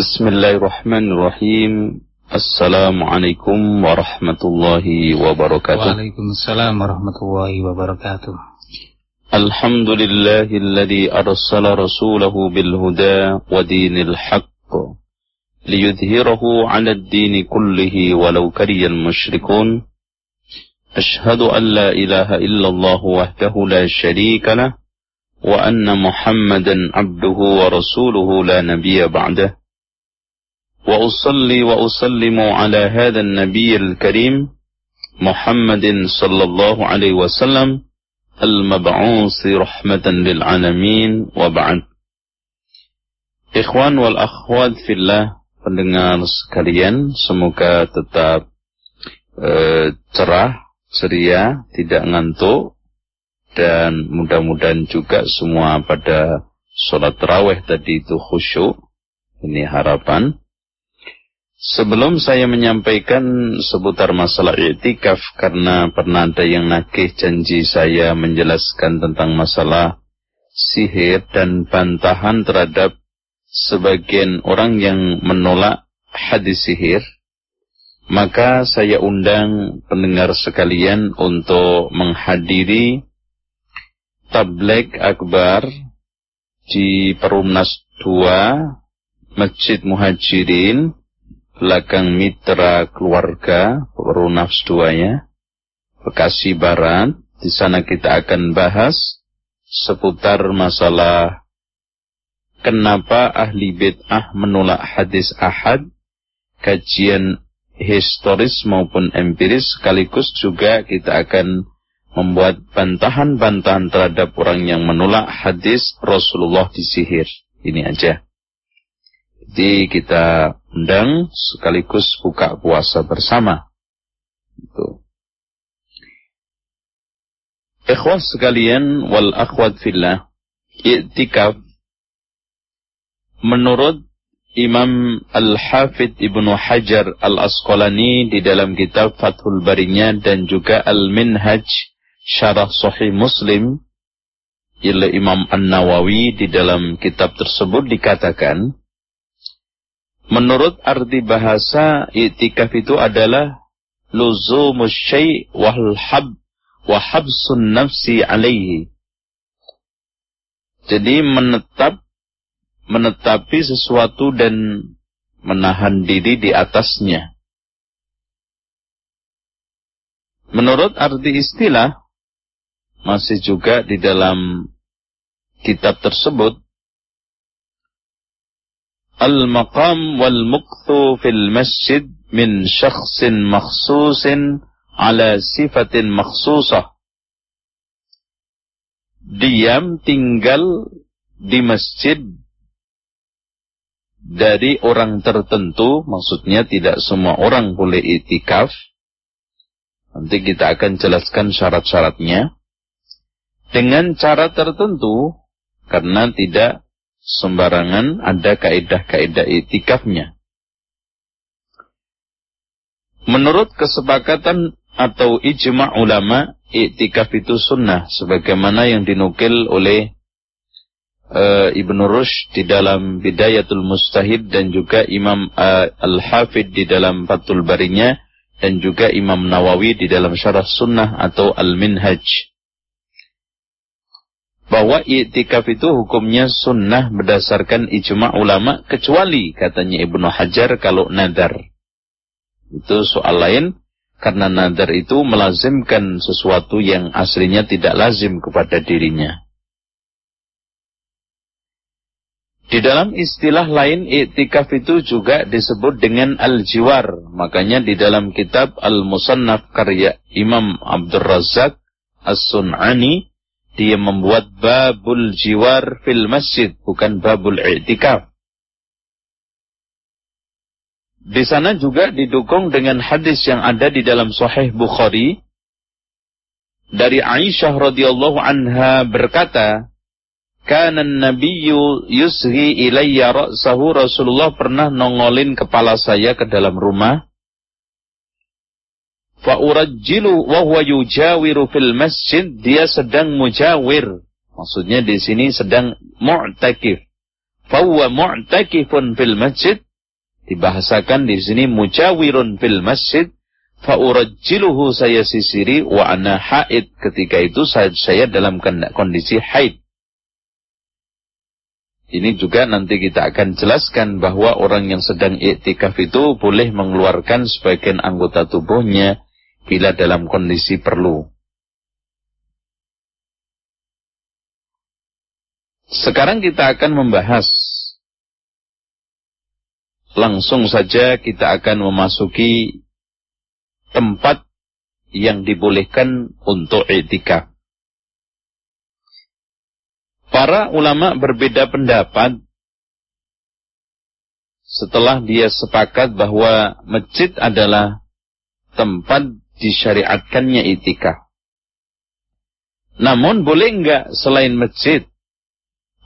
بسم الله الرحمن الرحيم السلام عليكم ورحمة الله وبركاته وعليكم السلام ورحمة الله وبركاته الحمد لله الذي أرسل رسوله بالهدى ودين الحق ليظهره على الدين كله ولو كره المشركون أشهد أن لا إله إلا الله وحده لا شريك له وأن محمدا عبده ورسوله لا نبي بعده وأصلي وأسلم على هذا النبي الكريم محمد صلى الله عليه وسلم المبعوث رحمة للعالمين وبعد Ikhwan wal akhwat fillah pendengar sekalian semoga tetap uh, cerah, ceria, tidak ngantuk dan mudah-mudahan juga semua pada sholat raweh tadi itu khusyuk. Ini harapan. Sebelum saya menyampaikan seputar masalah i'tikaf karena pernah ada yang nakih janji saya menjelaskan tentang masalah sihir dan bantahan terhadap sebagian orang yang menolak hadis sihir, maka saya undang pendengar sekalian untuk menghadiri tablik akbar di Perumnas 2 Masjid Muhajirin belakang mitra keluarga Runafs duanya Bekasi Barat di sana kita akan bahas seputar masalah kenapa ahli bid'ah menolak hadis ahad kajian historis maupun empiris sekaligus juga kita akan membuat bantahan-bantahan terhadap orang yang menolak hadis Rasulullah disihir. Ini aja. Jadi kita undang sekaligus buka puasa bersama. Itu. Ikhwas sekalian wal akhwat fillah, i'tikaf menurut Imam Al-Hafidh Ibnu Hajar Al-Asqalani di dalam kitab Fathul Barinya dan juga Al-Minhaj Syarah Sahih Muslim oleh Imam An-Nawawi di dalam kitab tersebut dikatakan Menurut arti bahasa itikaf itu adalah luzumus syai' wal hab wa habsun nafsi alaihi. Jadi menetap menetapi sesuatu dan menahan diri di atasnya. Menurut arti istilah masih juga di dalam kitab tersebut Wal muqthu fil masjid min syakhsin makhsusin ala sifatin makhsusah. Diam tinggal di masjid dari orang tertentu, maksudnya tidak semua orang boleh itikaf. Nanti kita akan jelaskan syarat-syaratnya. Dengan cara tertentu, karena tidak sembarangan ada kaidah-kaidah itikafnya. Menurut kesepakatan atau ijma' ulama, itikaf itu sunnah sebagaimana yang dinukil oleh uh, Ibnu Rushd di dalam Bidayatul Mustahid dan juga Imam uh, Al-Hafid di dalam Fathul Barinya dan juga Imam Nawawi di dalam Syarah Sunnah atau Al-Minhaj bahwa i'tikaf itu hukumnya sunnah berdasarkan ijma' ulama kecuali katanya Ibnu Hajar kalau nadar. Itu soal lain karena nadar itu melazimkan sesuatu yang aslinya tidak lazim kepada dirinya. Di dalam istilah lain, i'tikaf itu juga disebut dengan al-jiwar. Makanya di dalam kitab Al-Musannaf karya Imam Abdul Razak As-Sun'ani, dia membuat babul jiwar fil masjid, bukan babul i'tikaf. Di sana juga didukung dengan hadis yang ada di dalam Sahih Bukhari dari Aisyah radhiyallahu anha berkata, "Kana an-nabiyyu yusghi ilayya ra'sahu." Rasulullah pernah nongolin kepala saya ke dalam rumah Fa'urajjilu wa huwa yujawiru fil masjid, dia sedang mujawir. Maksudnya di sini sedang mu'takif. Fahuwa mu'takifun fil masjid, Dibahasakan di sini mujawirun fil masjid faurajjiluhu saya sisiri wa ana haid ketika itu saya, saya dalam kondisi haid. Ini juga nanti kita akan jelaskan bahwa orang yang sedang iktikaf itu boleh mengeluarkan sebagian anggota tubuhnya bila dalam kondisi perlu. Sekarang kita akan membahas langsung saja kita akan memasuki tempat yang dibolehkan untuk iktikaf. Para ulama berbeda pendapat setelah dia sepakat bahwa masjid adalah tempat disyariatkannya itikaf. Namun boleh enggak selain masjid?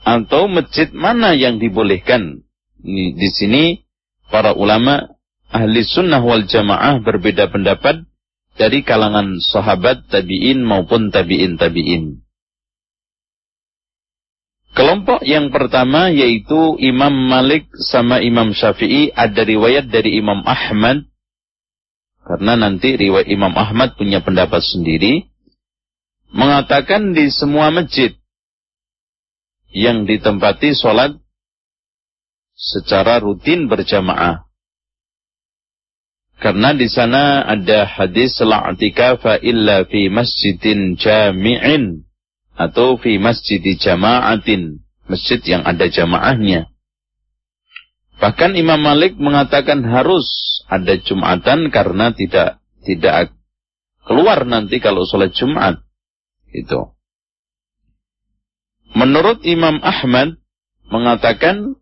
Atau masjid mana yang dibolehkan? Di sini para ulama ahli sunnah wal jamaah berbeda pendapat dari kalangan sahabat tabi'in maupun tabi'in tabi'in. Kelompok yang pertama yaitu Imam Malik sama Imam Syafi'i ada riwayat dari Imam Ahmad karena nanti riwayat Imam Ahmad punya pendapat sendiri mengatakan di semua masjid yang ditempati sholat secara rutin berjamaah. Karena di sana ada hadis la'atikafa illa fi masjidin jami'in atau fi masjid jama'atin, masjid yang ada jamaahnya. Bahkan Imam Malik mengatakan harus ada Jumatan karena tidak tidak keluar nanti kalau sholat Jumat. Itu. Menurut Imam Ahmad mengatakan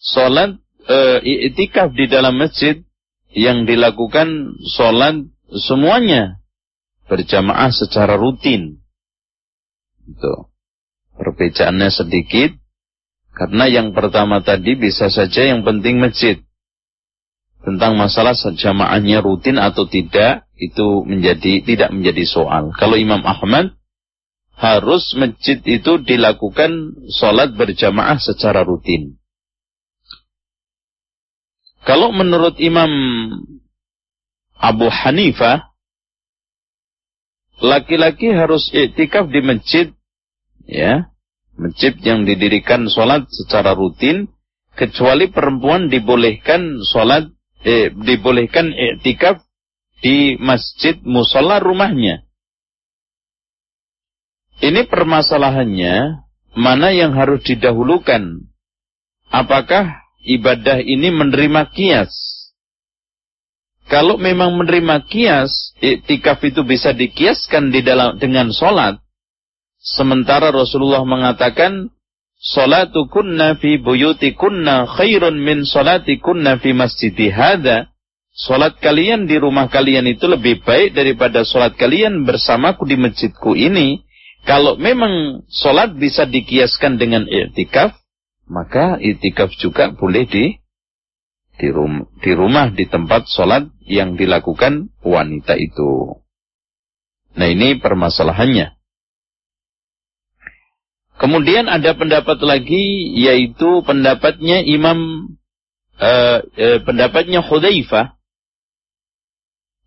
sholat e, itikaf di dalam masjid yang dilakukan sholat semuanya berjamaah secara rutin. Itu. Perbedaannya sedikit. Karena yang pertama tadi bisa saja yang penting masjid. Tentang masalah jamaahnya rutin atau tidak, itu menjadi tidak menjadi soal. Kalau Imam Ahmad, harus masjid itu dilakukan sholat berjamaah secara rutin. Kalau menurut Imam Abu Hanifah, laki-laki harus iktikaf di masjid, ya, masjid yang didirikan sholat secara rutin, kecuali perempuan dibolehkan sholat, eh, dibolehkan iktikaf di masjid musola rumahnya. Ini permasalahannya, mana yang harus didahulukan? Apakah ibadah ini menerima kias? Kalau memang menerima kias, iktikaf itu bisa dikiaskan di dalam dengan solat. Sementara Rasulullah mengatakan, Salatukunna fi buyutikunna khairun min salatikunna fi masjidi hadha. Solat kalian di rumah kalian itu lebih baik daripada solat kalian bersamaku di masjidku ini. Kalau memang solat bisa dikiaskan dengan iktikaf, maka iktikaf juga boleh di di, rum di rumah di tempat sholat yang dilakukan wanita itu. Nah ini permasalahannya. Kemudian ada pendapat lagi yaitu pendapatnya Imam uh, uh, pendapatnya Hudzaifah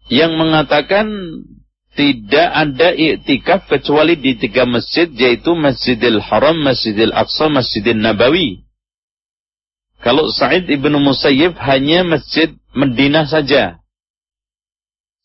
yang mengatakan tidak ada iktikaf kecuali di tiga masjid yaitu Masjidil Haram, Masjidil Aqsa, Masjidil Nabawi. Kalau Sa'id ibnu Musayyib hanya masjid Medina saja.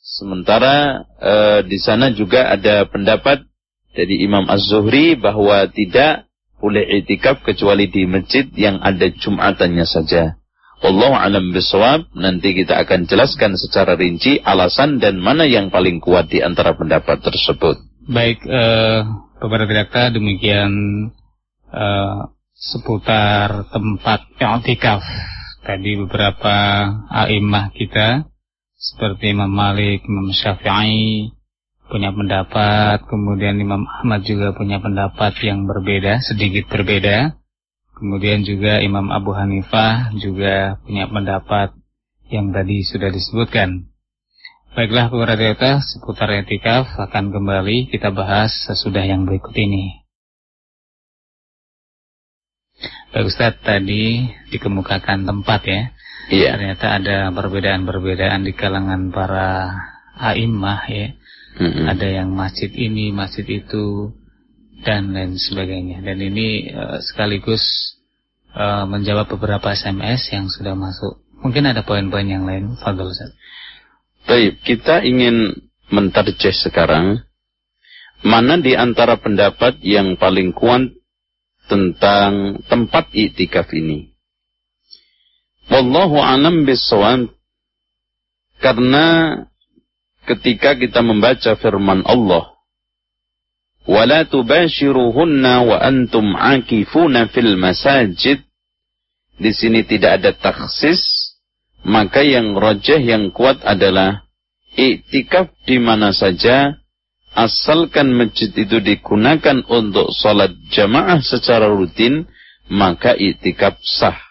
Sementara e, di sana juga ada pendapat dari Imam Az-Zuhri bahwa tidak boleh itikaf kecuali di masjid yang ada Jumatannya saja. Allah alam bisawab, nanti kita akan jelaskan secara rinci alasan dan mana yang paling kuat di antara pendapat tersebut. Baik, uh, Bapak Direkta, demikian uh, seputar tempat i'tikaf. Tadi beberapa a'immah kita seperti Imam Malik, Imam Syafi'i punya pendapat, kemudian Imam Ahmad juga punya pendapat yang berbeda, sedikit berbeda. Kemudian juga Imam Abu Hanifah juga punya pendapat yang tadi sudah disebutkan. Baiklah para seputar etikaf akan kembali kita bahas sesudah yang berikut ini. Pak Ustadz tadi dikemukakan tempat ya. Iya. Ternyata ada perbedaan-perbedaan di kalangan para a'immah ya. Mm -hmm. Ada yang masjid ini, masjid itu dan lain sebagainya. Dan ini uh, sekaligus uh, menjawab beberapa SMS yang sudah masuk. Mungkin ada poin-poin yang lain, Fadl Ustaz. Baik, kita ingin mentarjeh sekarang mana di antara pendapat yang paling kuat tentang tempat iktikaf ini. Wallahu alam bisawab karena ketika kita membaca firman Allah wala tubashiruhunna wa antum akifuna fil masajid. Di sini tidak ada taksis maka yang rajah yang kuat adalah iktikaf di mana saja asalkan masjid itu digunakan untuk sholat jamaah secara rutin maka iktikaf sah.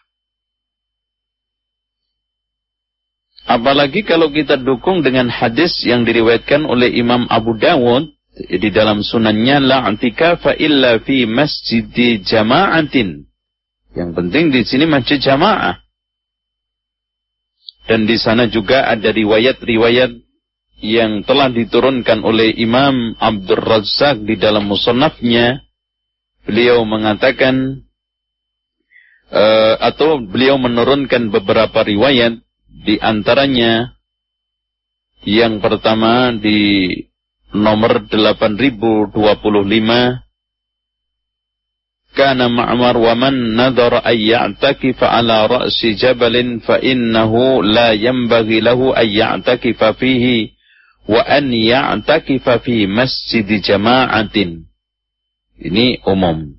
Apalagi kalau kita dukung dengan hadis yang diriwayatkan oleh Imam Abu Dawud di dalam sunannya la i'tikafa illa fi masjid jama'atin. Yang penting di sini masjid jamaah. Dan di sana juga ada riwayat-riwayat yang telah diturunkan oleh Imam Abdul Razak di dalam musannafnya beliau mengatakan uh, atau beliau menurunkan beberapa riwayat di antaranya yang pertama di nomor 8025 kana ma'mar wa man nadhara ay ya'takifa ala ra'si jabalin fa innahu la yanbaghi lahu ay ya'takifa fihi wa an ya'takifa fi masjid jama'atin. Ini umum.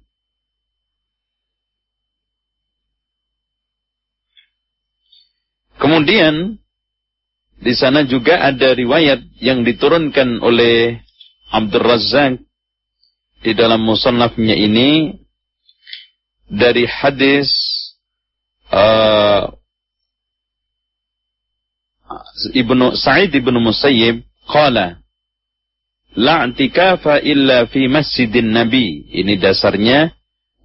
Kemudian di sana juga ada riwayat yang diturunkan oleh Abdul Razak di dalam musannafnya ini dari hadis uh, Ibnu Sa'id ibnu Musayyib Qala La i'tikafa illa fi masjidin Nabi. Ini dasarnya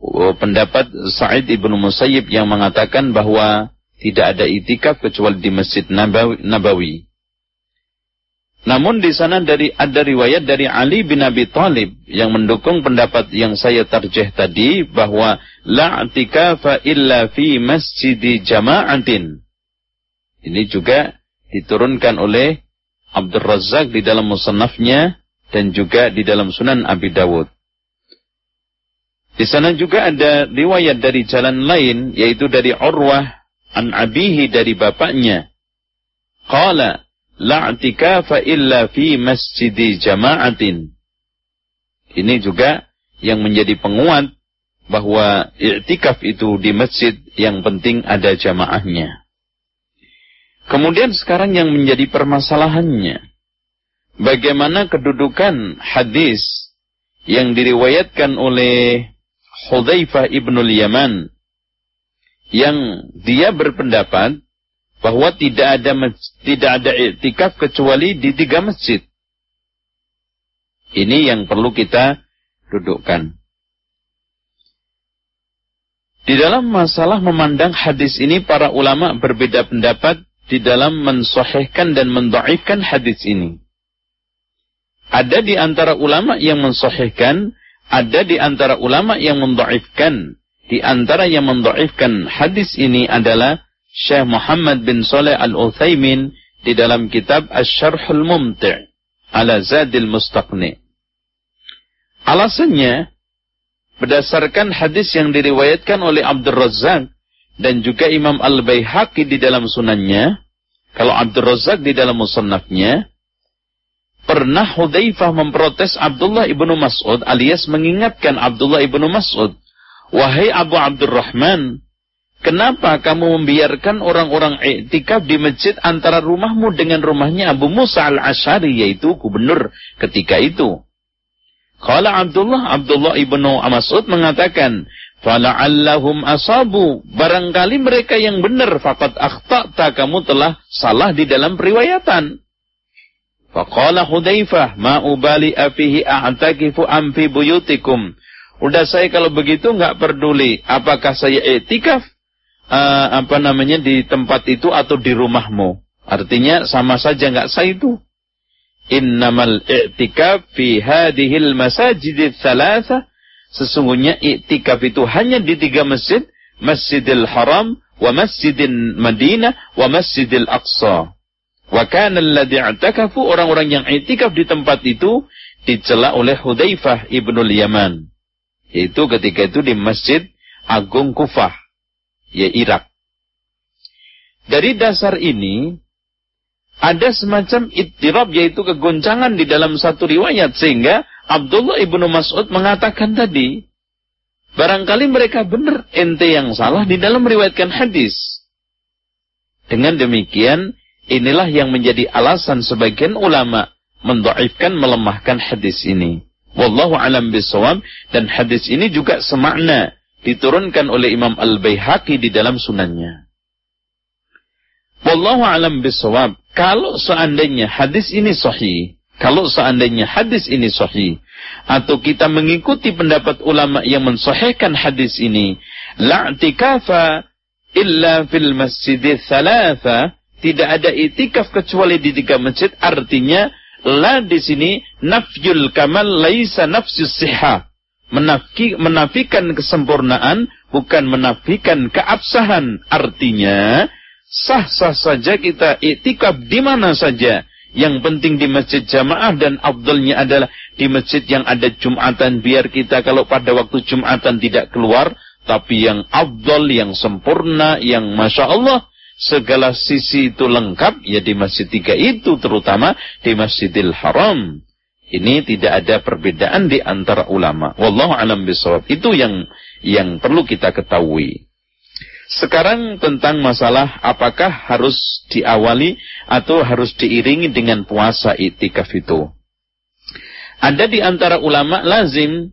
oh, pendapat Sa'id ibnu Musayyib yang mengatakan bahwa tidak ada itikaf kecuali di Masjid Nabawi. Namun di sana dari ada riwayat dari Ali bin Abi Thalib yang mendukung pendapat yang saya terjeh tadi bahwa la i'tikafa illa fi masjidi jama'atin. Ini juga diturunkan oleh Abdul Razak di dalam musannafnya dan juga di dalam Sunan Abi Dawud. Di sana juga ada riwayat dari jalan lain yaitu dari Urwah an abihi dari bapaknya. Qala la i'tikafa illa fi masjidi jama'atin. Ini juga yang menjadi penguat bahwa i'tikaf itu di masjid yang penting ada jamaahnya. Kemudian sekarang yang menjadi permasalahannya, bagaimana kedudukan hadis yang diriwayatkan oleh Hudzaifah ibnul Yaman yang dia berpendapat bahwa tidak ada tidak ada iktikaf kecuali di tiga masjid. Ini yang perlu kita dudukkan. Di dalam masalah memandang hadis ini para ulama berbeda pendapat di dalam mensohhkan dan mendoifkan hadis ini. Ada di antara ulama yang mensohhkan, ada di antara ulama yang mendoifkan. Di antara yang mendoifkan hadis ini adalah Syekh Muhammad bin Saleh Al-Uthaymin di dalam kitab Asy-Syarhul Mumti' ala Zadil Mustaqni. Alasannya, berdasarkan hadis yang diriwayatkan oleh Abdul Razak dan juga Imam Al-Baihaqi di dalam sunannya, kalau Abdul Razak di dalam musannafnya, pernah Hudzaifah memprotes Abdullah ibnu Mas'ud alias mengingatkan Abdullah ibnu Mas'ud, wahai Abu Abdurrahman, kenapa kamu membiarkan orang-orang iktikaf di masjid antara rumahmu dengan rumahnya Abu Musa al-Ashari yaitu gubernur ketika itu? Kalau Abdullah, Abdullah ibnu Mas'ud mengatakan, Fala'allahum asabu. Barangkali mereka yang benar. Fakat akhta'ta kamu telah salah di dalam periwayatan. Faqala Hudaifah. Ma ubali afihi a'takifu amfi buyutikum. Udah saya kalau begitu nggak peduli apakah saya etikaf uh, apa namanya di tempat itu atau di rumahmu. Artinya sama saja nggak sah itu. Innamal i'tikaf fi hadhil masajid thalatha. Sesungguhnya i'tikaf itu hanya di tiga masjid. Masjidil Haram, wa Masjidil Madinah, wa Masjidil Aqsa. Wa kana alladhi orang-orang yang i'tikaf di tempat itu dicela oleh Hudzaifah ibnul Yaman. Yaitu ketika itu di Masjid Agung Kufah, ya Irak. Dari dasar ini, ada semacam ittirab yaitu kegoncangan di dalam satu riwayat sehingga Abdullah ibnu Mas'ud mengatakan tadi barangkali mereka benar ente yang salah di dalam meriwayatkan hadis dengan demikian inilah yang menjadi alasan sebagian ulama mendoifkan melemahkan hadis ini Wallahu alam bisawab dan hadis ini juga semakna diturunkan oleh Imam Al-Baihaqi di dalam sunannya. Wallahu alam bisawab. Kalau seandainya hadis ini sahih, kalau seandainya hadis ini sahih atau kita mengikuti pendapat ulama yang mensahihkan hadis ini, la'tikafa illa fil masjidil thalatha, tidak ada itikaf kecuali di tiga masjid, artinya La di sini nafyul kamal laisa nafsus siha. Menafki, menafikan kesempurnaan bukan menafikan keabsahan. Artinya sah-sah saja kita iktikaf di mana saja. Yang penting di masjid jamaah dan abdulnya adalah di masjid yang ada Jumatan biar kita kalau pada waktu Jumatan tidak keluar tapi yang abdul, yang sempurna, yang masya Allah segala sisi itu lengkap ya di masjid tiga itu terutama di Masjidil Haram. Ini tidak ada perbedaan di antara ulama. Wallahu alam bisawab. Itu yang yang perlu kita ketahui. Sekarang tentang masalah apakah harus diawali atau harus diiringi dengan puasa itikaf itu. Ada di antara ulama lazim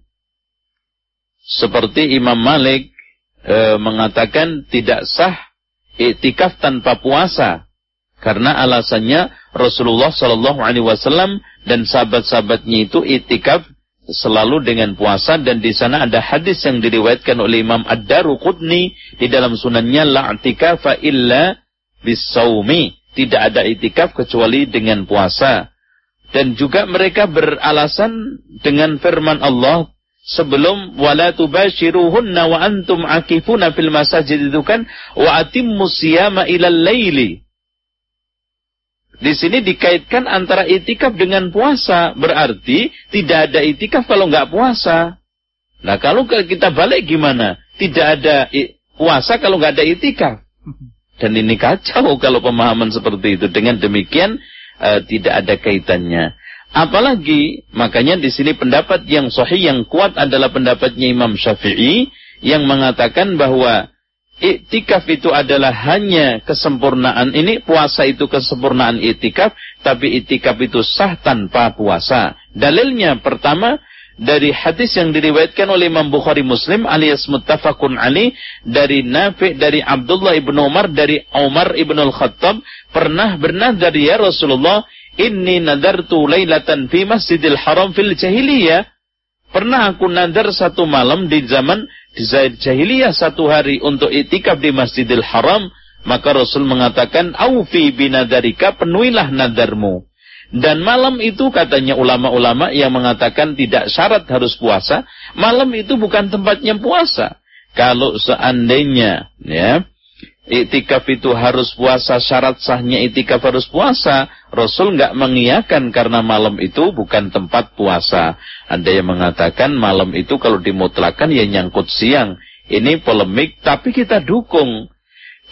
seperti Imam Malik e, mengatakan tidak sah iktikaf tanpa puasa. Karena alasannya Rasulullah Shallallahu Alaihi Wasallam dan sahabat-sahabatnya itu iktikaf selalu dengan puasa dan di sana ada hadis yang diriwayatkan oleh Imam Ad-Daruqutni di dalam sunannya la i'tikafa illa bisaumi tidak ada itikaf kecuali dengan puasa. Dan juga mereka beralasan dengan firman Allah sebelum wala tubashiruhunna wa antum akifuna fil masajid itu kan wa atimmu siyama ilal laili. Di sini dikaitkan antara itikaf dengan puasa, berarti tidak ada itikaf kalau nggak puasa. Nah kalau kita balik gimana? Tidak ada puasa kalau nggak ada itikaf. Dan ini kacau kalau pemahaman seperti itu. Dengan demikian uh, tidak ada kaitannya. Apalagi makanya di sini pendapat yang sahih yang kuat adalah pendapatnya Imam Syafi'i yang mengatakan bahwa iktikaf itu adalah hanya kesempurnaan ini puasa itu kesempurnaan iktikaf tapi iktikaf itu sah tanpa puasa. Dalilnya pertama dari hadis yang diriwayatkan oleh Imam Bukhari Muslim alias muttafaqun ali dari Nafi dari Abdullah ibnu Umar dari Umar ibnu Al-Khattab pernah bernadar ya Rasulullah Inni nadartu lailatan fi masjidil haram fil jahiliyah. Pernah aku nadar satu malam di zaman di jahiliyah satu hari untuk itikaf di masjidil haram. Maka Rasul mengatakan, Aufi binadarika, penuhilah nadarmu. Dan malam itu katanya ulama-ulama yang mengatakan tidak syarat harus puasa. Malam itu bukan tempatnya puasa. Kalau seandainya ya Iktikaf itu harus puasa, syarat sahnya iktikaf harus puasa. Rasul nggak mengiyakan karena malam itu bukan tempat puasa. Ada yang mengatakan malam itu kalau dimutlakan ya nyangkut siang. Ini polemik, tapi kita dukung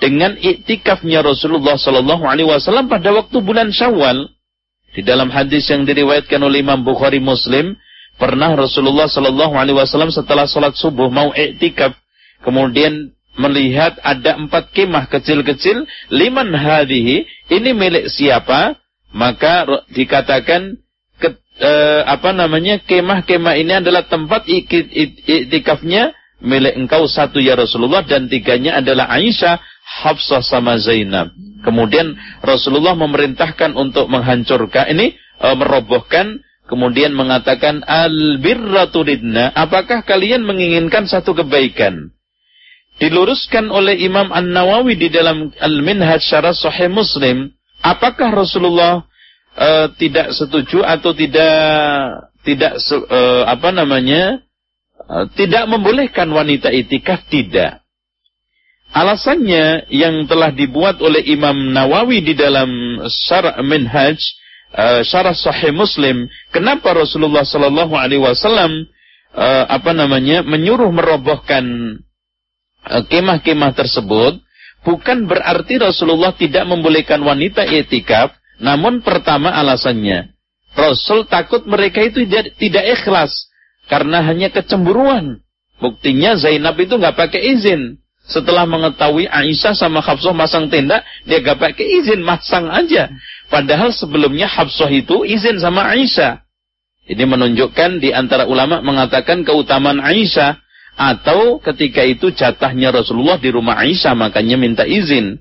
dengan iktikafnya Rasulullah Shallallahu Alaihi Wasallam pada waktu bulan Syawal. Di dalam hadis yang diriwayatkan oleh Imam Bukhari Muslim, pernah Rasulullah Shallallahu Alaihi Wasallam setelah sholat subuh mau iktikaf, kemudian melihat ada empat kemah kecil-kecil, liman hadihi, ini milik siapa? Maka dikatakan ke, eh, apa namanya kemah-kemah ini adalah tempat iktikafnya milik engkau satu ya Rasulullah dan tiganya adalah Aisyah, Hafsah sama Zainab. Kemudian Rasulullah memerintahkan untuk menghancurkan ini e, merobohkan kemudian mengatakan al-birra turidna, apakah kalian menginginkan satu kebaikan? Diluruskan oleh Imam An-Nawawi di dalam Al-Minhaj Syarah Sahih Muslim, apakah Rasulullah uh, tidak setuju atau tidak tidak uh, apa namanya uh, tidak membolehkan wanita itikaf tidak. Alasannya yang telah dibuat oleh Imam Nawawi di dalam Syarah Minhaj uh, Syarah Sahih Muslim, kenapa Rasulullah Sallallahu Alaihi Wasallam uh, apa namanya menyuruh merobohkan kemah-kemah tersebut? Bukan berarti Rasulullah tidak membolehkan wanita itikaf, namun pertama alasannya Rasul takut mereka itu tidak, ikhlas karena hanya kecemburuan. Buktinya Zainab itu nggak pakai izin. Setelah mengetahui Aisyah sama Hafsah masang tenda, dia gak pakai izin, masang aja. Padahal sebelumnya Hafsah itu izin sama Aisyah. Ini menunjukkan di antara ulama mengatakan keutamaan Aisyah. Atau ketika itu jatahnya Rasulullah di rumah Aisyah, makanya minta izin.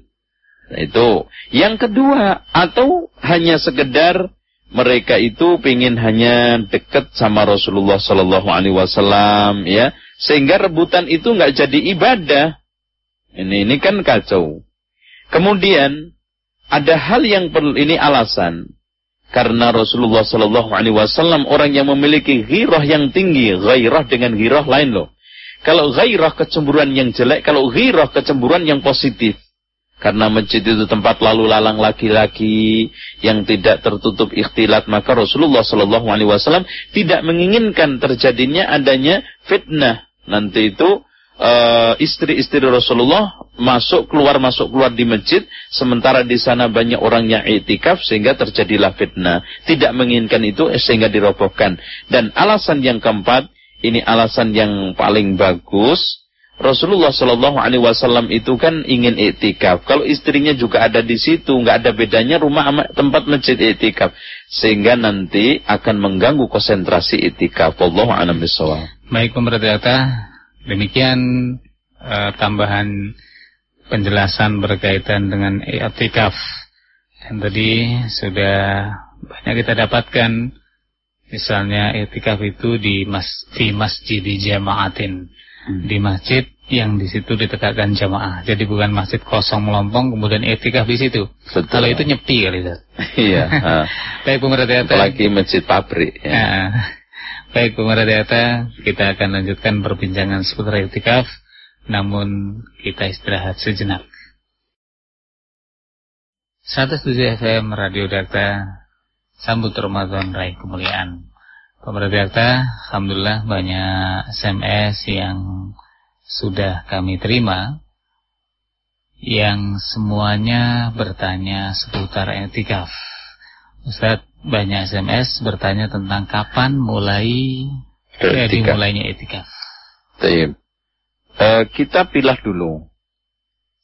Nah, itu. Yang kedua, atau hanya sekedar mereka itu ingin hanya dekat sama Rasulullah Sallallahu Alaihi Wasallam, ya, sehingga rebutan itu nggak jadi ibadah. Ini ini kan kacau. Kemudian ada hal yang perlu ini alasan karena Rasulullah Sallallahu Alaihi Wasallam orang yang memiliki ghirah yang tinggi, ghairah dengan ghirah lain loh. Kalau ghairah kecemburuan yang jelek, kalau ghirah kecemburuan yang positif. Karena masjid itu tempat lalu lalang laki-laki yang tidak tertutup ikhtilat, maka Rasulullah Shallallahu Alaihi Wasallam tidak menginginkan terjadinya adanya fitnah. Nanti itu uh, istri-istri Rasulullah masuk keluar masuk keluar di masjid, sementara di sana banyak orang yang itikaf sehingga terjadilah fitnah. Tidak menginginkan itu sehingga dirobohkan. Dan alasan yang keempat, ini alasan yang paling bagus Rasulullah Shallallahu Alaihi Wasallam itu kan ingin etikaf. Kalau istrinya juga ada di situ, nggak ada bedanya rumah tempat masjid etikaf, sehingga nanti akan mengganggu konsentrasi etikaf. Allah a'lam Baik pemerintah demikian uh, tambahan penjelasan berkaitan dengan etikaf. Dan tadi sudah banyak kita dapatkan, misalnya etikaf itu di mas di masjid di jamaatin di masjid yang di situ ditegakkan jamaah. Jadi bukan masjid kosong melompong kemudian etikaf di situ. Betul. Kalau itu nyepi kali itu. Iya. Baik pemerintah data. Apalagi masjid pabrik. Ya. Nah, baik pemerintah data, kita akan lanjutkan perbincangan seputar etikaf. Namun kita istirahat sejenak. 107 FM Radio Data Sambut Ramadan Raih Kemuliaan Pemerintah Data, Alhamdulillah banyak SMS yang sudah kami terima yang semuanya bertanya seputar etikaf. Ustaz, banyak SMS bertanya tentang kapan mulai jadi mulainya etikaf. Uh, kita pilih dulu.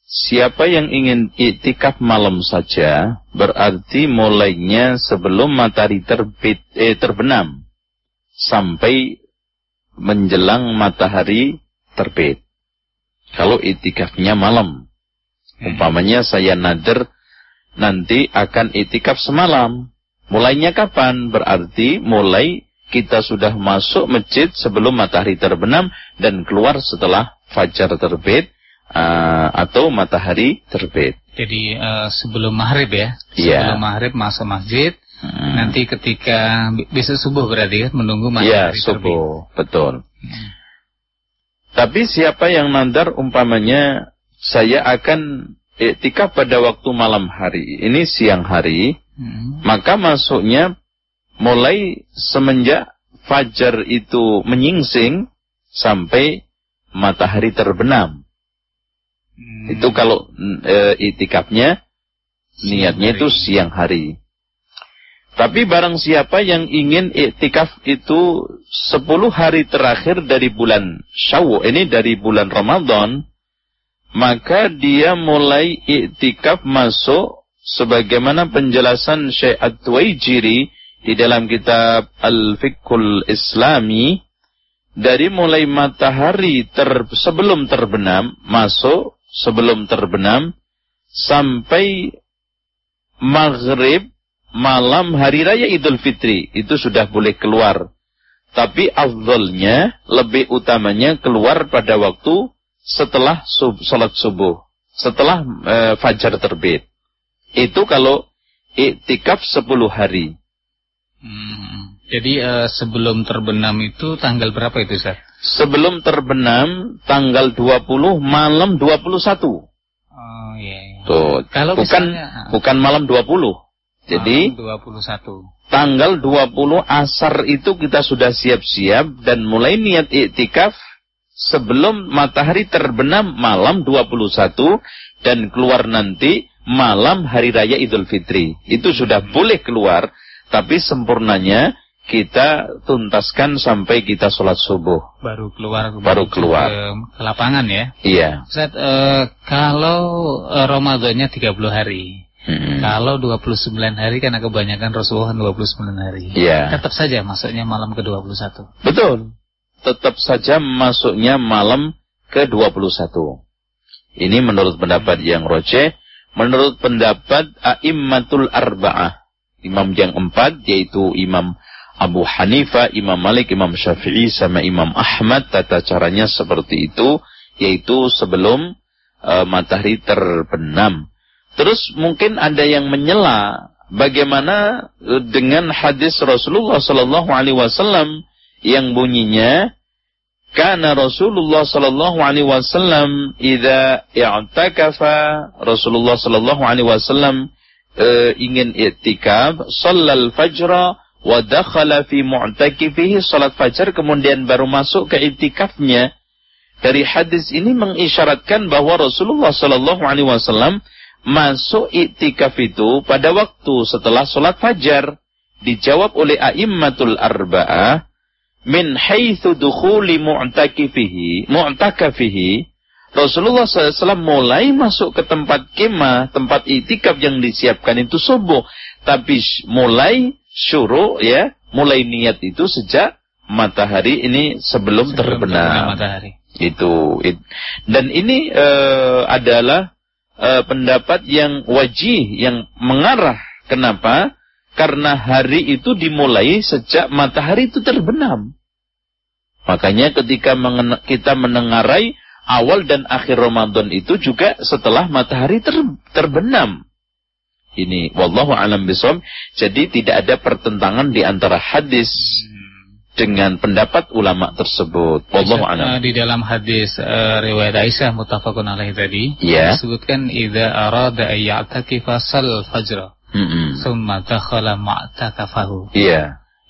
Siapa yang ingin itikaf malam saja, berarti mulainya sebelum matahari terbit eh, terbenam sampai menjelang matahari terbit. Kalau itikafnya malam. Hmm. Umpamanya saya nader nanti akan itikaf semalam. Mulainya kapan? Berarti mulai kita sudah masuk masjid sebelum matahari terbenam dan keluar setelah fajar terbit uh, atau matahari terbit. Jadi uh, sebelum maghrib ya? Iya. Sebelum yeah. maghrib masuk masjid, Hmm. Nanti ketika bisa subuh berarti kan menunggu matahari ya, subuh, terbit. betul. Hmm. Tapi siapa yang nandar umpamanya saya akan iktikaf pada waktu malam hari, ini siang hari, hmm. maka masuknya mulai semenjak fajar itu menyingsing sampai matahari terbenam. Hmm. Itu kalau e, itikafnya niatnya itu siang hari. Tapi barang siapa yang ingin iktikaf itu 10 hari terakhir dari bulan Syawal, ini dari bulan Ramadan, maka dia mulai iktikaf masuk sebagaimana penjelasan Syekh At-Tuwaijiri di dalam kitab Al-Fiqhul Islami dari mulai matahari ter, sebelum terbenam masuk sebelum terbenam sampai maghrib malam hari raya Idul Fitri itu sudah boleh keluar. Tapi afdolnya, lebih utamanya keluar pada waktu setelah sub, sholat subuh. Setelah e, fajar terbit. Itu kalau iktikaf 10 hari. Hmm. Jadi e, sebelum terbenam itu tanggal berapa itu Ustaz? Sebelum terbenam tanggal 20 malam 21. Oh iya. iya. Tuh, kalau bukan misalnya, bukan malam 20. Jadi 21. Tanggal 20 asar itu kita sudah siap-siap dan mulai niat iktikaf sebelum matahari terbenam malam 21 dan keluar nanti malam hari raya Idul Fitri. Itu sudah boleh keluar, tapi sempurnanya kita tuntaskan sampai kita sholat subuh. Baru keluar. Baru keluar. Ke, ke lapangan ya. Iya. Ustaz, uh, kalau uh, Ramadannya 30 hari. Hmm. Kalau 29 hari karena kebanyakan Rasulullah 29 hari. Iya. Tetap saja masuknya malam ke-21. Betul. Tetap saja masuknya malam ke-21. Ini menurut pendapat yang roce, menurut pendapat a'immatul arba'ah. Imam yang empat yaitu Imam Abu Hanifah, Imam Malik, Imam Syafi'i sama Imam Ahmad tata caranya seperti itu yaitu sebelum uh, matahari terbenam. Terus mungkin ada yang menyela bagaimana e, dengan hadis Rasulullah sallallahu alaihi wasallam yang bunyinya karena Rasulullah sallallahu alaihi wasallam idza i'takafa Rasulullah sallallahu alaihi wasallam e, ingin i'tikaf shallal fajra wa dakhala fi mu'takifihi salat fajar kemudian baru masuk ke i'tikafnya dari hadis ini mengisyaratkan bahwa Rasulullah sallallahu alaihi wasallam masuk iktikaf itu pada waktu setelah sholat fajar. Dijawab oleh a'immatul arba'ah, min haitsu dukhuli mu'takifihi, mu'takafihi, Rasulullah SAW mulai masuk ke tempat kemah, tempat itikaf yang disiapkan itu subuh. Tapi mulai syuruh ya, mulai niat itu sejak matahari ini sebelum, sebelum terbenam. Matahari. Itu, it, dan ini uh, adalah uh, pendapat yang wajih, yang mengarah. Kenapa? Karena hari itu dimulai sejak matahari itu terbenam. Makanya ketika kita menengarai awal dan akhir Ramadan itu juga setelah matahari ter terbenam. Ini wallahu alam bisawab. Jadi tidak ada pertentangan di antara hadis dengan pendapat ulama tersebut. Wallahu a'lam. Di dalam hadis uh, riwayat Aisyah muttafaqun alaihi tadi, yeah. disebutkan idza arada ay ya'takifa sal fajr. Mm -hmm. Summa dakhala ma'takafahu. Iya. Yeah.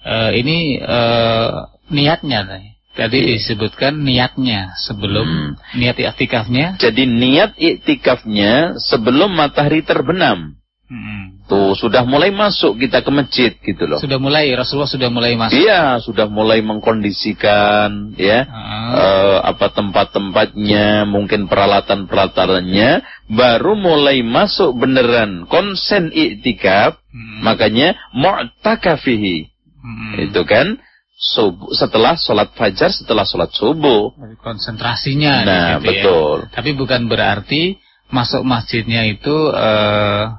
Uh, ini uh, niatnya nih. Tadi yeah. disebutkan niatnya sebelum hmm. niat iktikafnya. Jadi niat iktikafnya sebelum matahari terbenam. Hmm. Tuh sudah mulai masuk kita ke masjid gitu loh. Sudah mulai Rasulullah sudah mulai masuk. Iya, sudah mulai mengkondisikan ya hmm. uh, apa tempat-tempatnya, mungkin peralatan-peralatannya baru mulai masuk beneran konsen iktikaf. Hmm. Makanya mu'takafihi. Hmm. Itu kan subuh setelah sholat fajar, setelah sholat subuh. Konsentrasinya. Nah, gitu ya. betul. Ya. Tapi bukan berarti masuk masjidnya itu uh,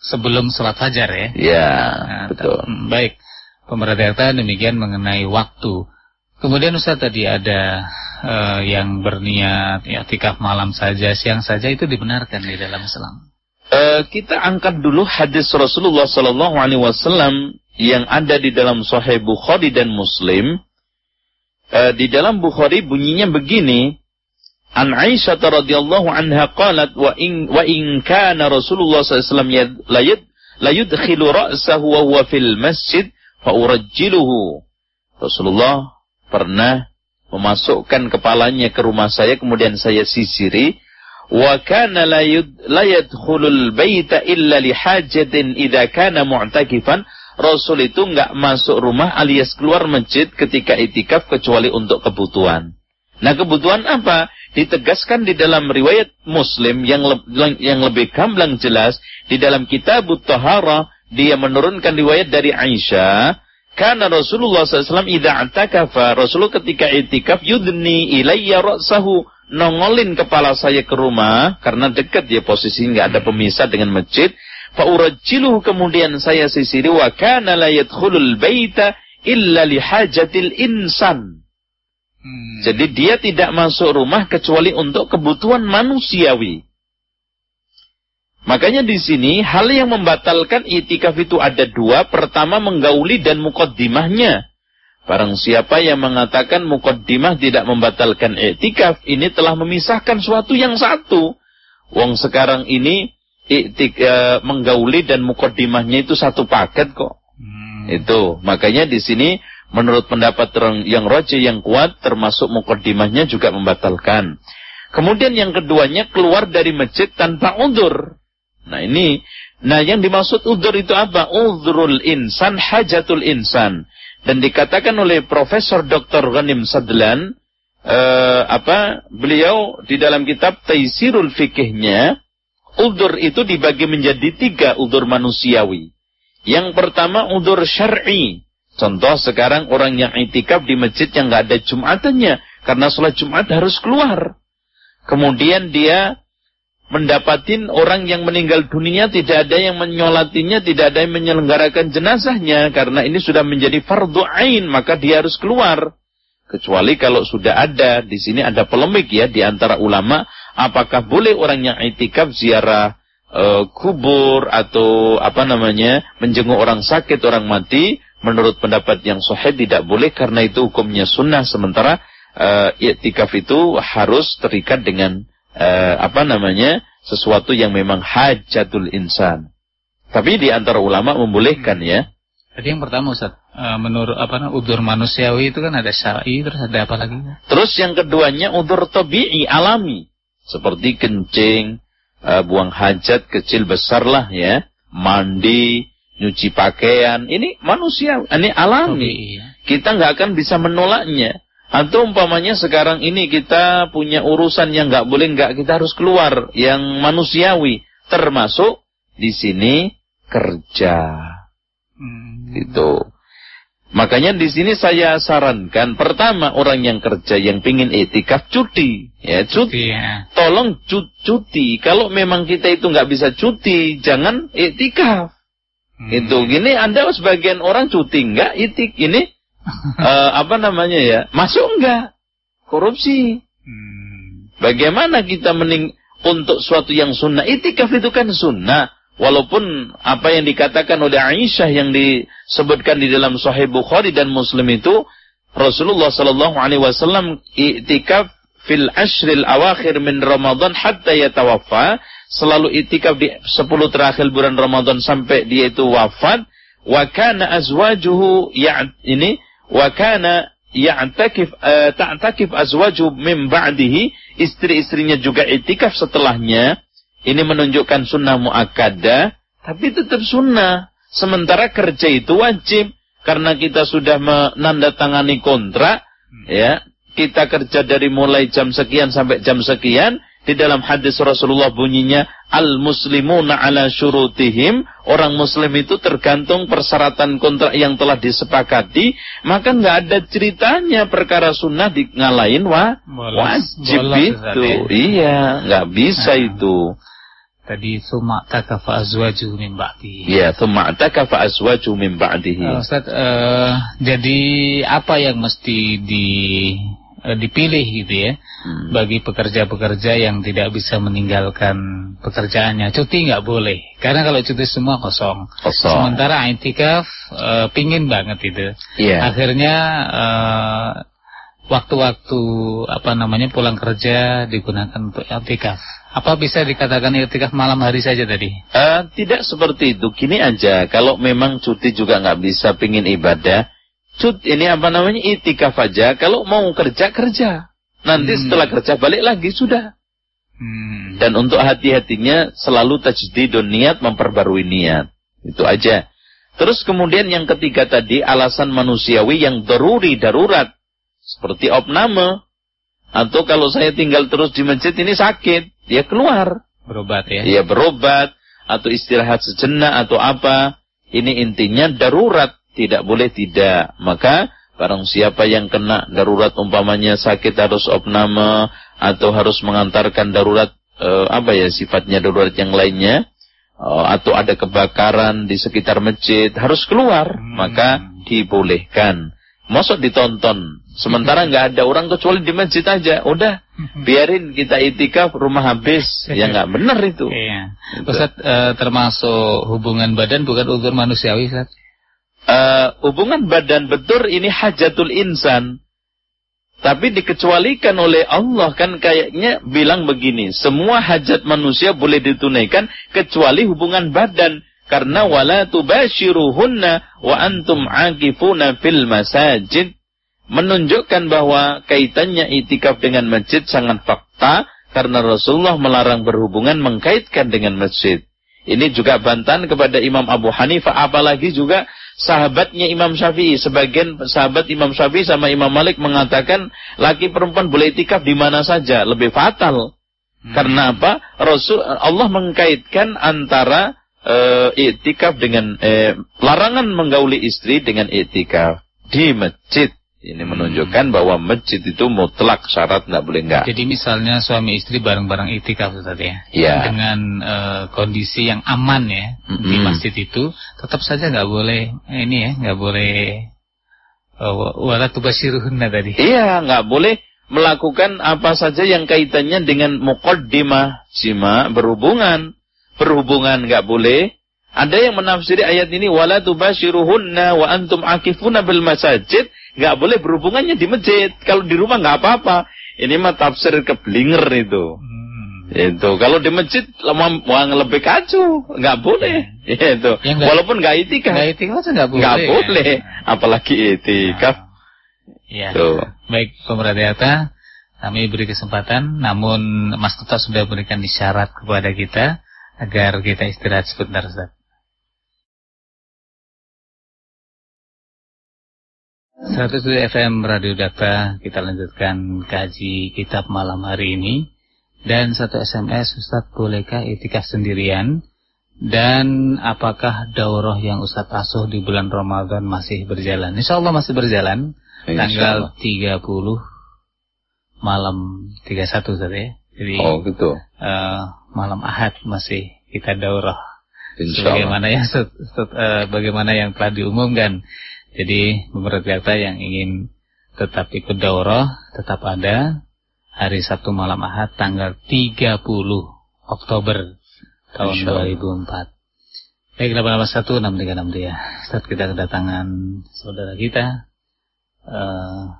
sebelum sholat fajar ya. Iya, nah, betul. Hmm, baik, pemerintah demikian mengenai waktu. Kemudian Ustaz tadi ada uh, yang berniat ya tikaf malam saja, siang saja itu dibenarkan di dalam Islam. Uh, kita angkat dulu hadis Rasulullah Sallallahu Alaihi Wasallam yang ada di dalam Sahih Bukhari dan Muslim. Uh, di dalam Bukhari bunyinya begini, An Aisyah radhiyallahu anha qalat wa in wa in kana Rasulullah sallallahu alaihi wasallam la yudkhilu ra'sahu wa huwa fil masjid fa urajjiluhu. Rasulullah pernah memasukkan kepalanya ke rumah saya kemudian saya sisiri wa kana la yadkhulul baita illa li hajatin idza kana mu'takifan Rasul itu enggak masuk rumah alias keluar masjid ketika itikaf kecuali untuk kebutuhan. Nah kebutuhan apa? Ditegaskan di dalam riwayat Muslim yang le yang lebih gamblang jelas di dalam kitab Tahara dia menurunkan riwayat dari Aisyah karena Rasulullah SAW idza antakafa Rasulullah ketika itikaf yudni ilayya ra'sahu nongolin kepala saya ke rumah karena dekat dia posisi nggak ada pemisah dengan masjid Faurajjiluhu kemudian saya sisiri wa kana la yadkhulul baita illa lihajatil insan. Hmm. Jadi dia tidak masuk rumah kecuali untuk kebutuhan manusiawi. Makanya di sini hal yang membatalkan itikaf itu ada dua. Pertama menggauli dan mukaddimahnya. Barang siapa yang mengatakan mukaddimah tidak membatalkan itikaf, ini telah memisahkan suatu yang satu. Wong sekarang ini iktik, e, menggauli dan mukaddimahnya itu satu paket kok. Hmm. Itu. Makanya di sini menurut pendapat yang roji yang kuat termasuk mukaddimahnya juga membatalkan. Kemudian yang keduanya keluar dari masjid tanpa udur. Nah ini, nah yang dimaksud udur itu apa? Udurul insan, hajatul insan. Dan dikatakan oleh Profesor Dr. Ghanim Sadlan, eh, apa beliau di dalam kitab Taisirul Fikihnya, udur itu dibagi menjadi tiga udur manusiawi. Yang pertama udur syar'i. Contoh sekarang orang yang itikaf di masjid yang nggak ada Jumatannya karena sholat Jumat harus keluar. Kemudian dia mendapatin orang yang meninggal dunia tidak ada yang menyolatinya, tidak ada yang menyelenggarakan jenazahnya karena ini sudah menjadi fardu ain, maka dia harus keluar. Kecuali kalau sudah ada di sini ada polemik ya di antara ulama, apakah boleh orang yang itikaf ziarah e, kubur atau apa namanya menjenguk orang sakit, orang mati? Menurut pendapat yang sahih tidak boleh karena itu hukumnya sunnah sementara e, itikaf itu harus terikat dengan uh, apa namanya sesuatu yang memang hajatul insan. Tapi di antara ulama membolehkan ya. Jadi yang pertama Ustaz, uh, menurut apa namanya udur manusiawi itu kan ada syar'i terus ada apa lagi? Terus yang keduanya udur tabi'i alami seperti kencing, uh, buang hajat kecil besar lah ya, mandi, nyuci pakaian, ini manusia, ini alami. Ya. Kita nggak akan bisa menolaknya. Atau umpamanya sekarang ini kita punya urusan yang nggak boleh nggak kita harus keluar yang manusiawi termasuk di sini kerja. Hmm. Itu. Makanya di sini saya sarankan pertama orang yang kerja yang pingin etikaf cuti ya cuti. Ya. Tolong cuti. Kalau memang kita itu nggak bisa cuti jangan etikaf. Hmm. Itu gini Anda sebagian orang cuti nggak etik ini uh, apa namanya ya masuk enggak korupsi hmm. bagaimana kita mening untuk suatu yang sunnah itikaf itu kan sunnah walaupun apa yang dikatakan oleh Aisyah yang disebutkan di dalam Sahih Bukhari dan Muslim itu Rasulullah Shallallahu Alaihi Wasallam itikaf fil ashril awakhir min Ramadan hatta yatawaffa. Selalu itikaf di 10 terakhir bulan Ramadan sampai dia itu wafat. Wa kana azwajuhu ya ini wa kana ya'takif uh, ta'takif azwaju min ba'dihi. Istri-istrinya juga itikaf setelahnya ini menunjukkan sunnah muakkadah tapi tetap sunnah. Sementara kerja itu wajib. Karena kita sudah menandatangani kontrak ya. Kita kerja dari mulai jam sekian sampai jam sekian di dalam hadis Rasulullah bunyinya al-muslimuna ala syurutihim, orang muslim itu tergantung persyaratan kontrak yang telah disepakati, maka nggak ada ceritanya perkara sunnah di ngalahin wa wajib itu. Iya, nggak bisa nah. itu. Tadi summa takafa azwaju min ba'dihi. Iya, summa takafa azwaju min ba'dihi. Uh, Ustaz, uh, jadi apa yang mesti di dipilih gitu ya hmm. bagi pekerja-pekerja yang tidak bisa meninggalkan pekerjaannya cuti nggak boleh karena kalau cuti semua kosong, kosong. sementara itikaf uh, pingin banget itu yeah. akhirnya uh, waktu-waktu apa namanya pulang kerja digunakan untuk itikaf apa bisa dikatakan itikaf malam hari saja tadi? Uh, tidak seperti itu. Gini aja, kalau memang cuti juga nggak bisa pingin ibadah, cut ini apa namanya itikaf aja. Kalau mau kerja kerja. Nanti hmm. setelah kerja balik lagi sudah. Hmm. Dan untuk hati-hatinya selalu tajdidun niat memperbarui niat. Itu aja. Terus kemudian yang ketiga tadi alasan manusiawi yang daruri darurat seperti opname atau kalau saya tinggal terus di masjid ini sakit, dia keluar. Berobat ya. Dia berobat atau istirahat sejenak atau apa. Ini intinya darurat tidak boleh tidak. Maka barang siapa yang kena darurat umpamanya sakit harus opname atau harus mengantarkan darurat e, apa ya sifatnya darurat yang lainnya uh, atau ada kebakaran di sekitar masjid harus keluar, hmm. maka dibolehkan. Masuk ditonton. Sementara nggak ada orang kecuali di masjid aja. Udah, biarin kita itikaf rumah habis. ya nggak benar itu. Iya. Ustaz, uh, termasuk hubungan badan bukan unsur manusiawi, Ustaz? Uh, hubungan badan betul ini hajatul insan. Tapi dikecualikan oleh Allah kan kayaknya bilang begini, semua hajat manusia boleh ditunaikan kecuali hubungan badan. Karena wala tubashiruhunna wa antum akifuna fil masajid. Menunjukkan bahwa kaitannya itikaf dengan masjid sangat fakta. Karena Rasulullah melarang berhubungan mengkaitkan dengan masjid. Ini juga bantahan kepada Imam Abu Hanifah. Apalagi juga sahabatnya Imam Syafi'i. Sebagian sahabat Imam Syafi'i sama Imam Malik mengatakan laki perempuan boleh itikaf di mana saja. Lebih fatal. Hmm. Karena apa? Rasul Allah mengkaitkan antara uh, itikaf dengan uh, larangan menggauli istri dengan itikaf di masjid. Ini menunjukkan hmm. bahwa masjid itu mutlak syarat nggak boleh nggak. Jadi misalnya suami istri bareng-bareng itikaf tadi ya, ya. dengan uh, kondisi yang aman ya mm -hmm. di masjid itu, tetap saja nggak boleh ini ya, nggak boleh uh, wala tubashiruhunna tadi. Iya, nggak boleh melakukan apa saja yang kaitannya dengan muqaddimah jima berhubungan berhubungan nggak boleh. Ada yang menafsiri ayat ini wala tubashiruhunna wa antum akifuna bil masajid, nggak boleh berhubungannya di masjid. Kalau di rumah nggak apa-apa. Ini mah tafsir keblinger itu. Hmm. Itu kalau di masjid uang lebih kacau, nggak boleh. Ya. Itu. Ya, Walaupun nggak itikaf. Nggak itikaf nggak boleh. Nggak boleh, apalagi itikaf. Ya. Tuh. Baik pemerhati kami beri kesempatan, namun Mas Tuta sudah berikan isyarat kepada kita agar kita istirahat sebentar Ustaz. 107 FM Radio Data kita lanjutkan kaji kitab malam hari ini. Dan satu SMS Ustaz bolehkah itikaf sendirian? Dan apakah daurah yang Ustaz asuh di bulan Ramadan masih berjalan? Insya Allah masih berjalan. Tanggal 30 malam 31 Ustaz ya. Jadi oh, gitu. Uh, malam Ahad masih kita daurah. Bagaimana yang uh, bagaimana yang telah diumumkan. Jadi beberapa data yang ingin tetap ikut daurah tetap ada hari Sabtu malam Ahad tanggal 30 Oktober tahun 2004. Baik 881 636 ya. Saat kita kedatangan saudara kita uh,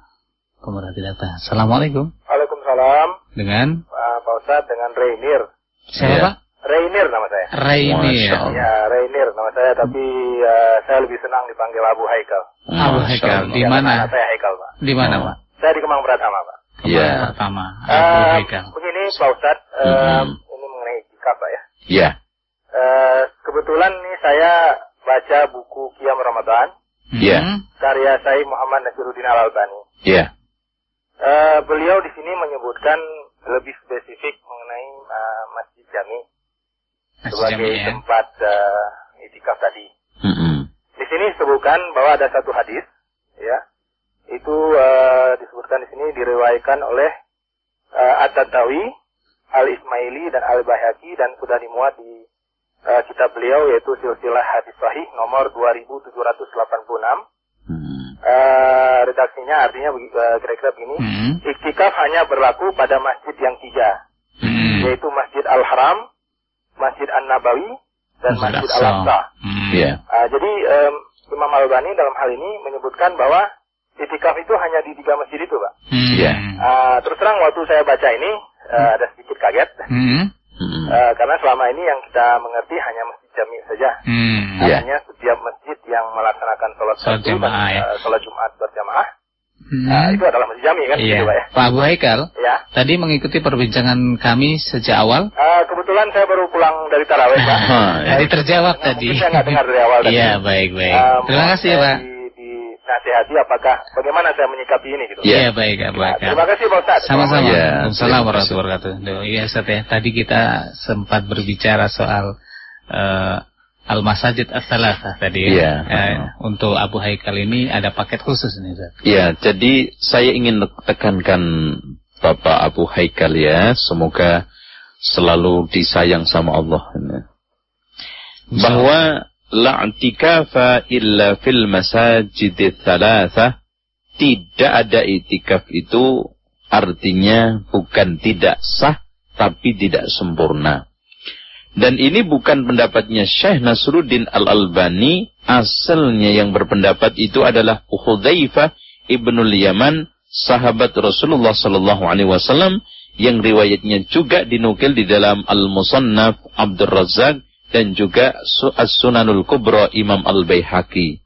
pemerhati data. Assalamualaikum. Waalaikumsalam. Dengan Pak Ustadz dengan Rainier. Siapa ya. Pak? Rainier nama saya. Rainier. Ya, Rainier nama saya, tapi uh, saya lebih senang dipanggil Abu Haikal. Abu Haikal, di mana? saya Haikal, Pak. Di mana, Pak? Saya di Kemang Pratama, Pak. Kemang ya. Pratama, Abu uh, Haikal. Begini, Pak Ustadz, uh, hmm. ini mengenai jika, Pak ya. Iya. Uh, kebetulan nih saya baca buku Kiam Ramadan. Iya. Hmm. Karya saya Muhammad Nasiruddin Al-Albani. Iya. Uh, beliau di sini menyebutkan lebih spesifik mengenai uh, Masjid Jami sebagai ya? tempat uh, itikaf tadi. Mm -hmm. Di sini disebutkan bahwa ada satu hadis, ya, itu uh, disebutkan di sini diriwayatkan oleh uh, At-Tantawi, Al-Ismaili dan Al-Bahaki dan sudah dimuat di uh, kitab beliau yaitu silsilah hadis sahih nomor 2786. Hmm. Uh, redaksinya artinya uh, kira-kira begini, hmm. iktikaf hanya berlaku pada masjid yang tiga, hmm. yaitu Masjid Al-Haram, Masjid An-Nabawi, dan Masjid, masjid Al-Aqsa. Hmm. Yeah. Uh, jadi um, Imam Al-Bani dalam hal ini menyebutkan bahwa itikaf itu hanya di tiga masjid itu, Pak. Hmm. Yeah. Uh, terus terang waktu saya baca ini uh, ada sedikit kaget. Hmm. Uh, karena selama ini yang kita mengerti hanya masjid jami saja. Hmm, Artinya yeah. setiap masjid yang melaksanakan sholat sholat jamaah, ya. uh, sholat Jumat berjamaah, hmm. uh, itu adalah masjid jami kan? Iya. Gitu, Pak, ya? Pak Abu Haikal, ya. tadi mengikuti perbincangan kami sejak awal. Uh, kebetulan saya baru pulang dari taraweh, Pak. Jadi terjawab nah, tadi. Saya nggak dengar dari awal. Iya, baik baik. Uh, Terima kasih, Pak. Di, nasihati apakah bagaimana saya menyikapi ini gitu. Iya, baik, Abu Haikal. terima kasih, Pak Ustaz. Sama-sama. Ya, Assalamualaikum warahmatullahi wabarakatuh. Iya, Ustaz ya. Tadi kita sempat berbicara soal uh, Al-Masajid As-Salasah tadi ya. Eh, untuk Abu Haikal ini ada paket khusus nih Ustaz. Iya, jadi saya ingin tekankan Bapak Abu Haikal ya, semoga selalu disayang sama Allah. bahwa la'tikafa illa fil masajid thalatha tidak ada itikaf itu artinya bukan tidak sah tapi tidak sempurna. Dan ini bukan pendapatnya Syekh Nasruddin Al-Albani, asalnya yang berpendapat itu adalah Hudzaifah ibnul Yaman, sahabat Rasulullah sallallahu alaihi wasallam yang riwayatnya juga dinukil di dalam Al-Musannaf Abdul Razak dan juga As-Sunanul Kubra Imam Al-Baihaqi.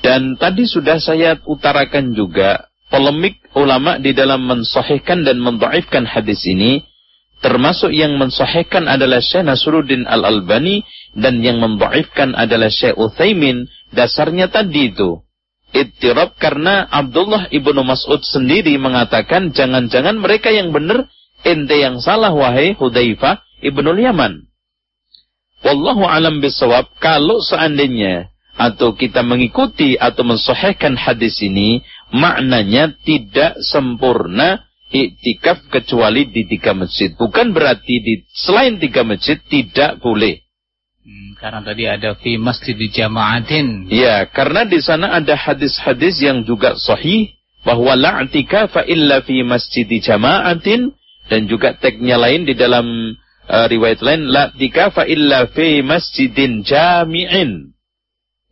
Dan tadi sudah saya utarakan juga polemik ulama di dalam mensahihkan dan mendhaifkan hadis ini termasuk yang mensahihkan adalah Syekh Nasruddin Al-Albani dan yang mendhaifkan adalah Syekh Utsaimin. Dasarnya tadi itu. Ittirab karena Abdullah ibnu Mas'ud sendiri mengatakan jangan-jangan mereka yang benar ente yang salah wahai Hudzaifah ibnu Yaman. Wallahu alam bisawab kalau seandainya atau kita mengikuti atau mensahihkan hadis ini maknanya tidak sempurna iktikaf kecuali di tiga masjid. Bukan berarti di selain tiga masjid tidak boleh. Hmm, karena tadi ada fi masjid di jamaatin. Ya, karena di sana ada hadis-hadis yang juga sahih bahwa la i'tikafa illa fi masjid di jamaatin dan juga teksnya lain di dalam uh, riwayat lain la tikafa illa fi masjidin jami'in.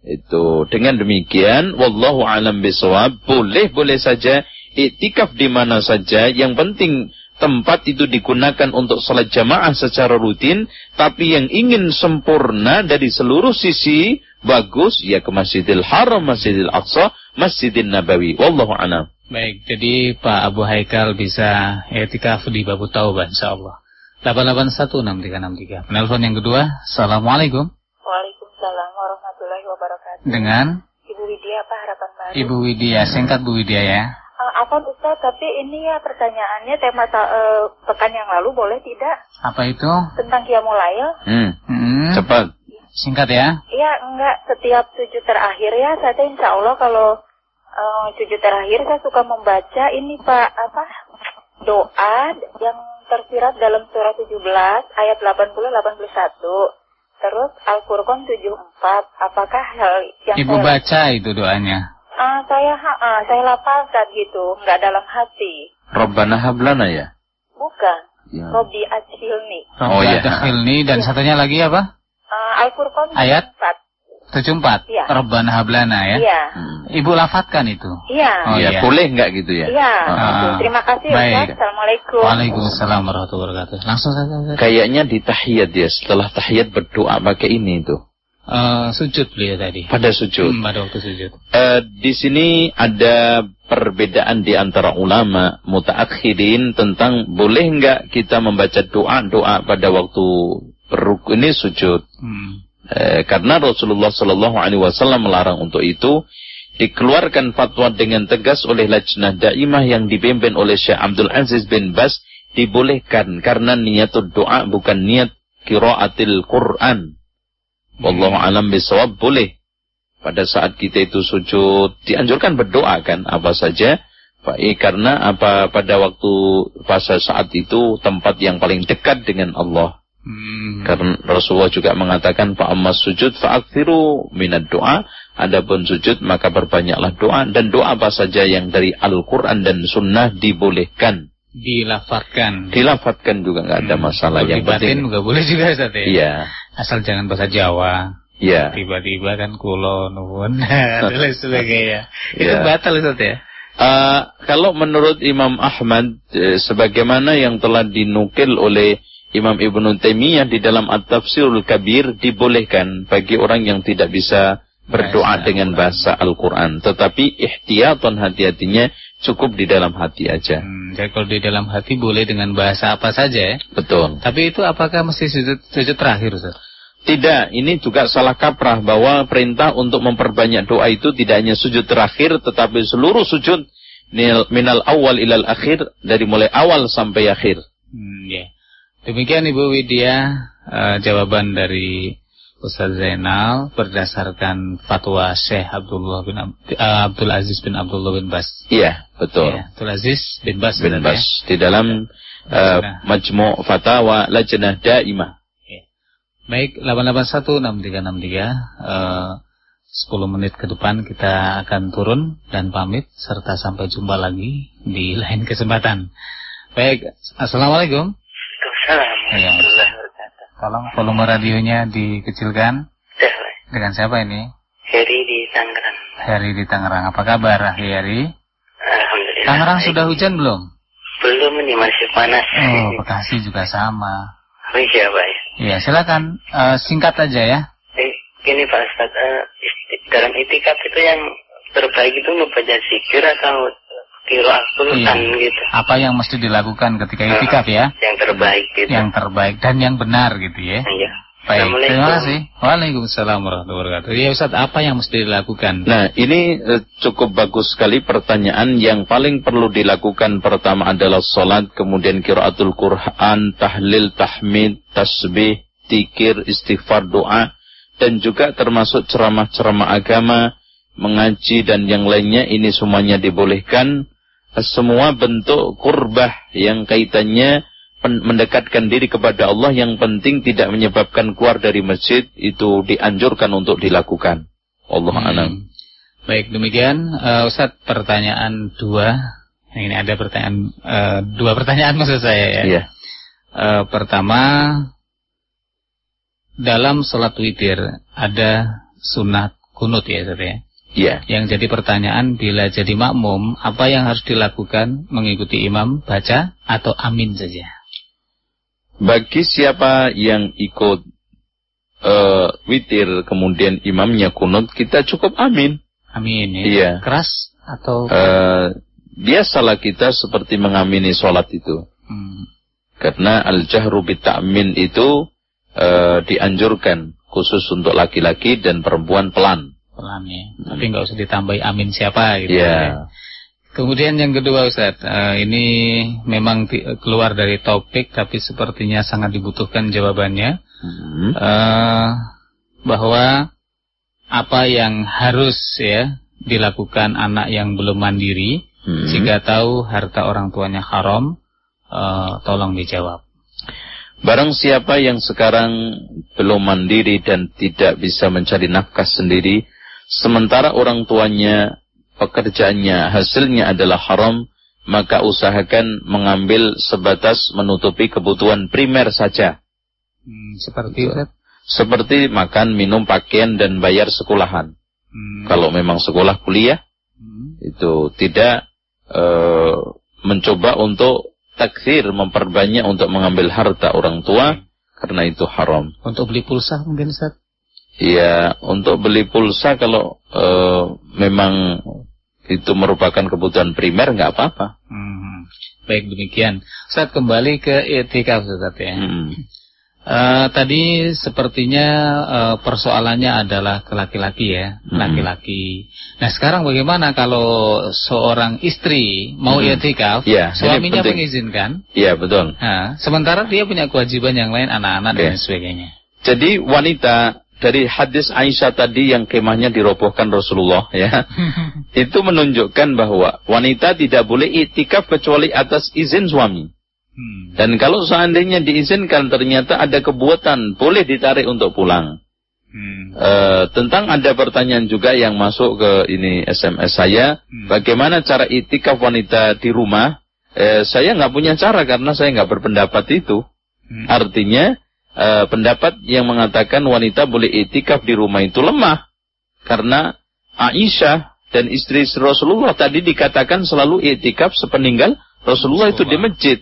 Itu dengan demikian wallahu alam bisawab boleh boleh saja iktikaf di mana saja yang penting tempat itu digunakan untuk salat jamaah secara rutin tapi yang ingin sempurna dari seluruh sisi bagus ya ke Masjidil Haram, Masjidil Aqsa, Masjidil Nabawi. Wallahu a'lam. Baik, jadi Pak Abu Haikal bisa etikaf di Babu Taubah insyaallah. 8816363. Penelpon yang kedua. Assalamualaikum. Waalaikumsalam warahmatullahi wabarakatuh. Dengan Ibu Widya Pak Harapan Baru. Ibu Widya, singkat Bu Widya ya. Uh, apa Ustaz, tapi ini ya pertanyaannya tema uh, pekan yang lalu boleh tidak? Apa itu? Tentang Qiyamulail. Hmm. Hmm. Cepat. Singkat ya. Iya, enggak setiap sujud terakhir ya, saya insya Allah kalau uh, sujud terakhir saya suka membaca ini Pak apa doa yang tersirat dalam surah 17 ayat 80 81. Terus Al-Furqan 74. Apakah hal yang Ibu baca itu doanya. Ah, saya uh, saya lafalkan gitu, nggak dalam hati. Rabbana hablana ya. Bukan. Ya. Robi Ajilni. Oh, iya. Dakhilni dan Iya. satunya lagi apa? Uh, Al-Furqan Ayat? 74. 74. Iya. Rabbana hablana ya. Iya. Hmm. Ibu lafatkan itu. Iya. Oh, ya, iya. boleh nggak gitu ya? Iya. Ah. gitu. Terima kasih Baik. Ustaz. Assalamualaikum. Waalaikumsalam warahmatullahi wabarakatuh. Langsung saja. Kayaknya di tahiyat ya, setelah tahiyat berdoa pakai ini itu. Eh, sujud beliau tadi. Pada sujud. Hmm, pada waktu sujud. Eh, di sini ada perbedaan di antara ulama mutaakhirin tentang boleh nggak kita membaca doa-doa pada waktu beruk ini sujud. Hmm. Eh, karena Rasulullah Shallallahu Alaihi Wasallam melarang untuk itu dikeluarkan fatwa dengan tegas oleh Lajnah Daimah yang dipimpin oleh Syekh Abdul Aziz bin Bas dibolehkan karena niat doa bukan niat kiraatil Quran. Wallahu alam bisawab boleh. Pada saat kita itu sujud dianjurkan berdoa kan apa saja. Baik karena apa pada waktu fase saat itu tempat yang paling dekat dengan Allah. Hmm. Karena Rasulullah juga mengatakan fa ammas sujud fa'akthiru minad doa. Adapun sujud maka perbanyaklah doa dan doa apa saja yang dari Al-Qur'an dan sunnah dibolehkan. Dilafatkan. Dilafatkan juga nggak ada Hmm. masalah Kalau yang dibatin penting. nggak boleh juga Ustaz ya. Iya. Asal jangan bahasa Jawa. Iya. Tiba-tiba kan kulo nuwun dan lain sebagainya. Itu Iya. batal Ustaz ya. Eh, kalau menurut Imam Ahmad eh, sebagaimana yang telah dinukil oleh Imam Ibnu Taimiyah di dalam At-Tafsirul Kabir dibolehkan bagi orang yang tidak bisa berdoa Bahasa dengan bahasa Al-Quran. Tetapi ihtiyatan hati-hatinya cukup di dalam hati aja. Hmm, jadi kalau di dalam hati boleh dengan bahasa apa saja ya. Betul. Tapi itu apakah mesti sujud, sujud terakhir Ustaz? Tidak, ini juga salah kaprah bahwa perintah untuk memperbanyak doa itu tidak hanya sujud terakhir tetapi seluruh sujud minal awal ilal akhir dari mulai awal sampai akhir. Hmm, ya. Demikian Ibu Widya eh, jawaban dari Ustaz Zainal berdasarkan fatwa Syekh Abdullah bin Ab- eh, Abdul Aziz bin Abdullah bin Bas. Iya, betul. Ya, Abdul Aziz bin Bas. bin benar Bas ya? di dalam uh. Majmu' Fatawa Lajnah Daimah. Baik, 8816363 eh, 10 menit ke depan kita akan turun dan pamit serta sampai jumpa lagi di lain kesempatan. Baik, Assalamualaikum. Waalaikumsalam. Tolong volume radionya dikecilkan. Ya, Dengan siapa ini? Heri di Tangerang. Heri di Tangerang. Apa kabar Heri? Alhamdulillah. Tangerang sudah hujan belum? Belum ini masih panas. Oh, Bekasi juga sama. Oh iya baik. Iya, silakan eh, singkat aja ya. Eh, gini Pak Ustaz, eh, isti- dalam itikaf itu yang terbaik itu membaca zikir atau kiroah sultan Iya. gitu. Apa yang mesti dilakukan ketika itikaf ya? Yang terbaik gitu. Yang terbaik dan yang benar gitu ya. Iya. Baik, terima kasih. Waalaikumsalam warahmatullahi wabarakatuh. Ya Ustaz, apa yang mesti dilakukan? Nah, ini eh, cukup bagus sekali pertanyaan yang paling perlu dilakukan pertama adalah salat, kemudian qiraatul Quran, tahlil, tahmid, tasbih, tikir, istighfar, doa dan juga termasuk ceramah-ceramah agama, mengaji dan yang lainnya ini semuanya dibolehkan. Semua bentuk kurbah yang kaitannya mendekatkan diri kepada Allah yang penting tidak menyebabkan keluar dari masjid itu dianjurkan untuk dilakukan. Allah Hmm. alam. Baik, demikian uh, Ustaz pertanyaan dua. Ini ada pertanyaan eh, dua pertanyaan maksud saya ya. Iya. Eh, pertama dalam sholat witir ada sunat kunut ya Ustaz ya. Iya. Yang jadi pertanyaan bila jadi makmum apa yang harus dilakukan mengikuti imam baca atau amin saja. Bagi siapa yang ikut eh, witir kemudian imamnya kunut, kita cukup amin. Amin ya. Iya. Keras atau Eh, biasalah kita seperti mengamini sholat itu. Hmm. Karena al-jahru bita'min itu eh, dianjurkan khusus untuk laki-laki dan perempuan pelan. Pelan ya. Tapi nggak usah ditambahi amin siapa gitu. Iya. ya. Kemudian yang kedua Ustaz, eh, ini memang keluar dari topik tapi sepertinya sangat dibutuhkan jawabannya Hmm. eh, bahwa apa yang harus ya dilakukan anak yang belum mandiri Hmm. jika tahu harta orang tuanya haram, eh, tolong dijawab. Barang siapa yang sekarang belum mandiri dan tidak bisa mencari nafkah sendiri, sementara orang tuanya pekerjaannya hasilnya adalah haram, maka usahakan mengambil sebatas menutupi kebutuhan primer saja. Hmm, seperti. Ustaz. Seperti makan, minum, pakaian, dan bayar sekolahan. Hmm. Kalau memang sekolah kuliah, Hmm. itu tidak eh, mencoba untuk taksir, memperbanyak untuk mengambil harta orang tua, karena itu haram. Untuk beli pulsa mungkin Ustaz. Ya, untuk beli pulsa kalau eh, memang itu merupakan kebutuhan primer nggak apa-apa. Hmm. Baik demikian. Ustaz kembali ke etika Ustaz ya. Hmm. Eh, tadi sepertinya eh, persoalannya adalah ke laki-laki ya, Mm-mm. laki-laki. Nah sekarang bagaimana kalau seorang istri mau Mm-mm. etikaf, ini suaminya mengizinkan, Iya betul. nah, sementara dia punya kewajiban yang lain, anak-anak dan Iya. lain sebagainya. Jadi wanita dari hadis Aisyah tadi yang kemahnya dirobohkan Rasulullah ya, itu menunjukkan bahwa wanita tidak boleh itikaf kecuali atas izin suami. Hmm. Dan kalau seandainya diizinkan ternyata ada kebuatan boleh ditarik untuk pulang. Hmm. Eh, tentang ada pertanyaan juga yang masuk ke ini SMS saya, Hmm. bagaimana cara itikaf wanita di rumah? Eh, saya nggak punya cara karena saya nggak berpendapat itu. Hmm. Artinya eh, pendapat yang mengatakan wanita boleh itikaf di rumah itu lemah. Karena Aisyah dan istri Rasulullah tadi dikatakan selalu itikaf sepeninggal Rasulullah itu di masjid.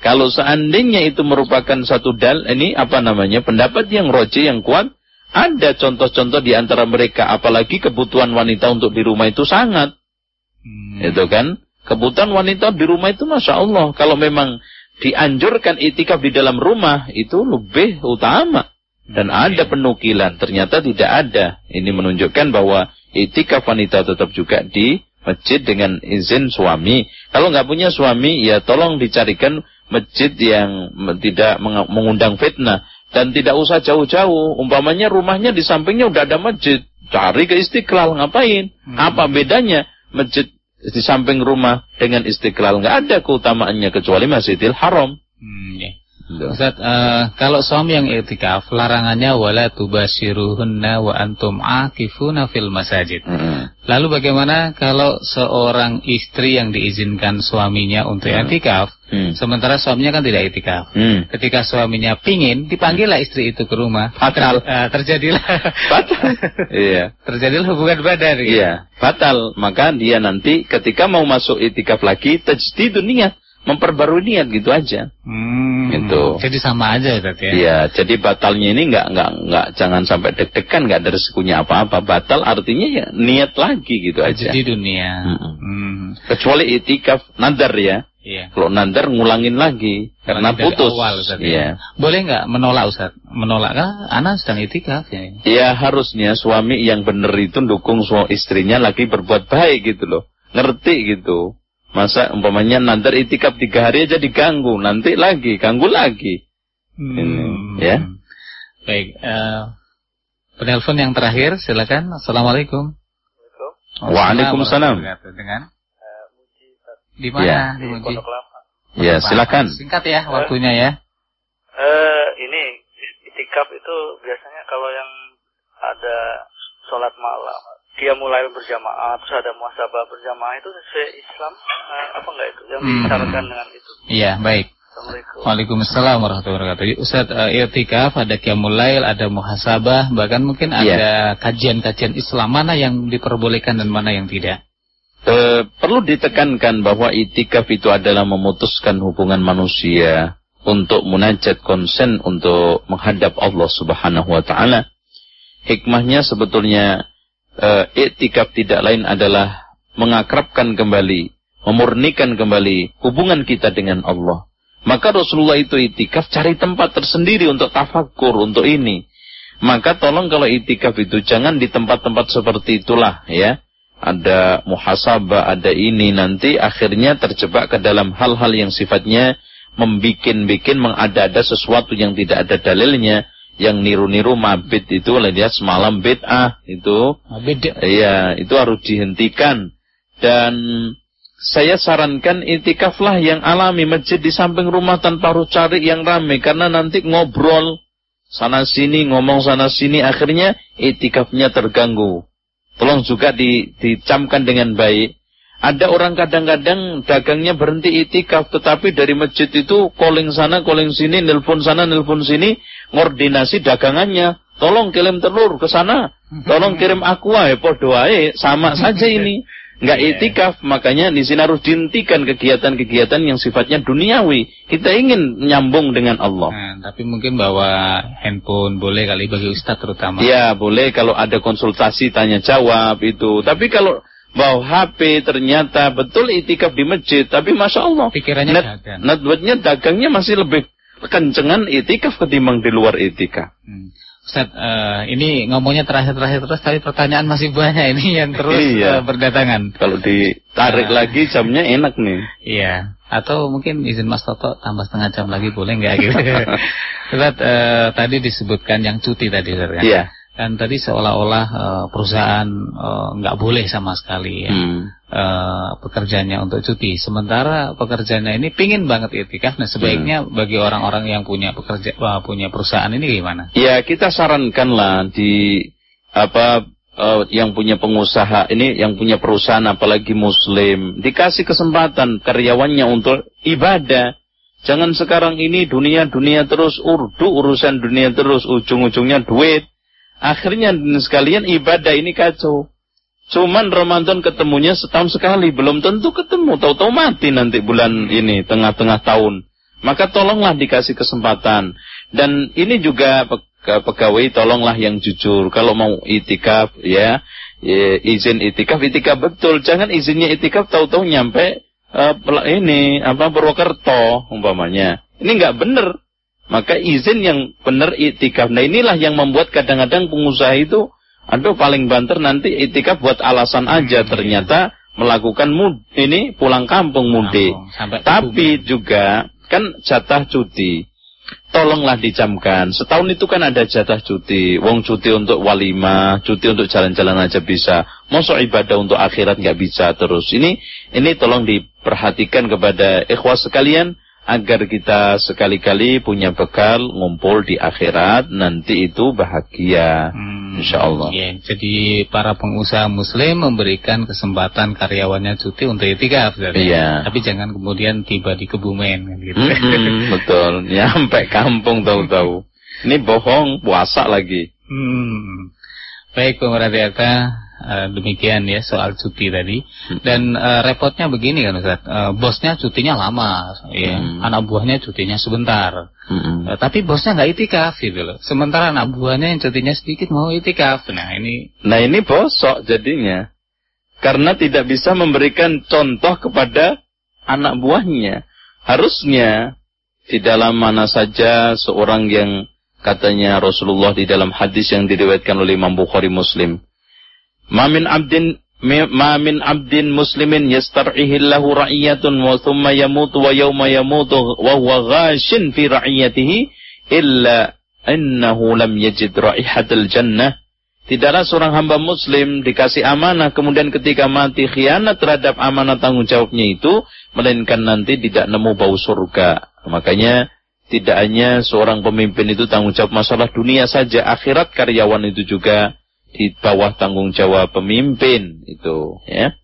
Kalau seandainya itu merupakan satu dal ini apa namanya pendapat yang roji yang kuat ada contoh-contoh di antara mereka apalagi kebutuhan wanita untuk di rumah itu sangat. Hmm. itu kan? Kebutuhan wanita di rumah itu masya Allah. Kalau memang dianjurkan itikaf di dalam rumah itu lebih utama. Dan ada penukilan. Ternyata tidak ada. Ini menunjukkan bahwa itikaf wanita tetap juga di masjid dengan izin suami. Kalau nggak punya suami ya tolong dicarikan masjid yang tidak meng- mengundang fitnah. Dan tidak usah jauh-jauh. Umpamanya rumahnya di sampingnya udah ada masjid. Cari ke istiqlal ngapain? Apa bedanya masjid di samping rumah dengan istiqlal nggak ada keutamaannya kecuali masjidil haram Hmm, ya. Ustaz, uh, kalau suami yang i'tikaf, larangannya wala tubashiruhunna wa antum akifuna fil masajid. Hmm. Lalu bagaimana kalau seorang istri yang diizinkan suaminya untuk Hmm. i'tikaf, Hmm. sementara suaminya kan tidak i'tikaf. Hmm. Ketika suaminya pingin, dipanggillah istri itu ke rumah. Fatal. Eh, terjadilah Fatal. Iya. terjadilah hubungan badan. gitu. Iya, fatal. Maka dia nanti ketika mau masuk itikaf lagi, tajdidun niat, memperbarui niat gitu aja. Hmm, Gitu. Jadi sama aja berarti ya. Iya, jadi batalnya ini nggak nggak nggak jangan sampai deg-degan, nggak ada resikonya apa-apa. Batal artinya ya niat lagi gitu aja. Jadi dunia. Mm-mm. Hmm, Kecuali itikaf nadar ya. Iya. Kalau nadar ngulangin lagi karena putus. awal, Ustaz, ya. Iya. Boleh nggak menolak Ustaz? Menolak kan anak sedang itikaf ya. Ya harusnya suami yang benar itu dukung suami istrinya lagi berbuat baik gitu loh. Ngerti gitu. Masa umpamanya nadar itikaf tiga hari aja diganggu, nanti lagi, ganggu lagi. Ini, ya. Baik, eh penelpon yang terakhir silakan. Assalamualaikum. Waalaikumsalam. Dengan di Ya. mana? Di Muji? Ya silakan. Singkat ya waktunya ya. Eh ini itikaf itu biasanya kalau yang ada sholat malam dia mulai berjamaah terus ada muasabah berjamaah itu sesuai Islam eh, apa enggak itu yang Hmm. disyaratkan dengan itu Iya, baik. Waalaikumsalam warahmatullahi wabarakatuh. Ustaz, uh, i'tikaf, ada qiyamul lail, ada muhasabah, bahkan mungkin Iya. ada kajian-kajian Islam mana yang diperbolehkan dan mana yang tidak. Eh, perlu ditekankan bahwa itikaf itu adalah memutuskan hubungan manusia untuk munajat konsen untuk menghadap Allah Subhanahu wa taala. Hikmahnya sebetulnya eh, itikaf tidak lain adalah mengakrabkan kembali, memurnikan kembali hubungan kita dengan Allah. Maka Rasulullah itu itikaf cari tempat tersendiri untuk tafakur, untuk ini. Maka tolong kalau itikaf itu jangan di tempat-tempat seperti itulah ya. Ada muhasabah, ada ini nanti akhirnya terjebak ke dalam hal-hal yang sifatnya membikin-bikin mengada-ada sesuatu yang tidak ada dalilnya, yang niru-niru mabit itu lihat semalam bid'ah itu Beda. Iya, itu harus dihentikan. Dan saya sarankan itikaflah yang alami masjid di samping rumah tanpa harus cari yang ramai karena nanti ngobrol sana sini ngomong sana sini akhirnya itikafnya terganggu. Tolong juga di, dicamkan dengan baik. Ada orang kadang-kadang dagangnya berhenti itikaf tetapi dari masjid itu calling sana calling sini nelpon sana nelpon sini ngordinasi dagangannya. Tolong kirim telur ke sana. Tolong kirim aqua ya podo sama saja ini. Enggak itikaf, makanya di sini harus dihentikan kegiatan-kegiatan yang sifatnya duniawi. Kita ingin nyambung dengan Allah. Nah, tapi mungkin bawa handphone boleh kali bagi Ustaz terutama. Ya boleh kalau ada konsultasi tanya jawab itu. Tapi kalau bawa HP ternyata betul itikaf di masjid. Tapi masya Allah. Pikirannya net, dagang. networknya dagangnya masih lebih kencengan itikaf ketimbang di luar itikaf. Hmm. Ustaz, eh, ini ngomongnya terakhir-terakhir terus, tapi pertanyaan masih banyak ini yang terus Iya. eh, berdatangan. Kalau ditarik Ah. lagi jamnya enak nih. Iya. Atau mungkin izin Mas Toto tambah setengah jam lagi boleh nggak gitu? Ustaz, eh, tadi disebutkan yang cuti tadi, Ustaz, kan? Iya. Kan tadi seolah-olah eh, perusahaan eh, nggak boleh sama sekali ya. Hmm. eh, pekerjaannya untuk cuti. Sementara pekerjaannya ini pingin banget itikaf. Nah sebaiknya Hmm. bagi orang-orang yang punya pekerja wah, punya perusahaan ini gimana? Ya kita sarankanlah di apa eh, yang punya pengusaha ini yang punya perusahaan apalagi muslim dikasih kesempatan karyawannya untuk ibadah. Jangan sekarang ini dunia dunia terus urdu urusan dunia terus ujung-ujungnya duit. Akhirnya sekalian ibadah ini kacau. Cuman Ramadan ketemunya setahun sekali, belum tentu ketemu. Tahu-tahu mati nanti bulan ini tengah-tengah tahun. Maka tolonglah dikasih kesempatan. Dan ini juga pegawai tolonglah yang jujur. Kalau mau itikaf ya, ya, izin itikaf, itikaf betul. Jangan izinnya itikaf tahu-tahu nyampe pel- ini apa Purwokerto umpamanya. Ini nggak bener. Maka izin yang benar itikaf. Nah inilah yang membuat kadang-kadang pengusaha itu, aduh paling banter nanti itikaf buat alasan aja. Ternyata melakukan mud ini pulang kampung mudik. Tapi juga kan jatah cuti. Tolonglah dicamkan. Setahun itu kan ada jatah cuti. Wong cuti untuk walimah, cuti untuk jalan-jalan aja bisa. Masuk ibadah untuk akhirat nggak bisa terus. Ini ini tolong diperhatikan kepada ikhwas sekalian agar kita sekali-kali punya bekal ngumpul di akhirat nanti itu bahagia. Hmm, insya Allah ya, jadi para pengusaha muslim memberikan kesempatan karyawannya cuti untuk itikaf iya. tapi jangan kemudian tiba di kebumen gitu. Mm -hmm, betul. Nyampe kampung tahu-tahu. Ini bohong puasa lagi. Hmm. baik pemerhati uh, demikian ya soal cuti tadi. Dan uh, repotnya begini kan Ustaz, uh, bosnya cutinya lama, ya, hmm. anak buahnya cutinya sebentar. Hmm. Uh, tapi bosnya nggak itikaf gitu loh. Sementara anak buahnya yang cutinya sedikit mau itikaf. Nah ini. Nah ini bosok jadinya, karena tidak bisa memberikan contoh kepada anak buahnya. Harusnya di dalam mana saja seorang yang katanya Rasulullah di dalam hadis yang diriwayatkan oleh Imam Bukhari Muslim Ma min abdin ma min abdin muslimin yastar'ihi lahu ra'iyatun wa thumma yamutu wa yawma yamutu wa huwa ghashin fi ra'iyatihi illa innahu lam yajid ra'ihatal jannah Tidaklah seorang hamba muslim dikasih amanah kemudian ketika mati khianat terhadap amanah tanggung jawabnya itu melainkan nanti tidak nemu bau surga. Makanya tidak hanya seorang pemimpin itu tanggung jawab masalah dunia saja, akhirat karyawan itu juga di bawah tanggung jawab pemimpin itu ya.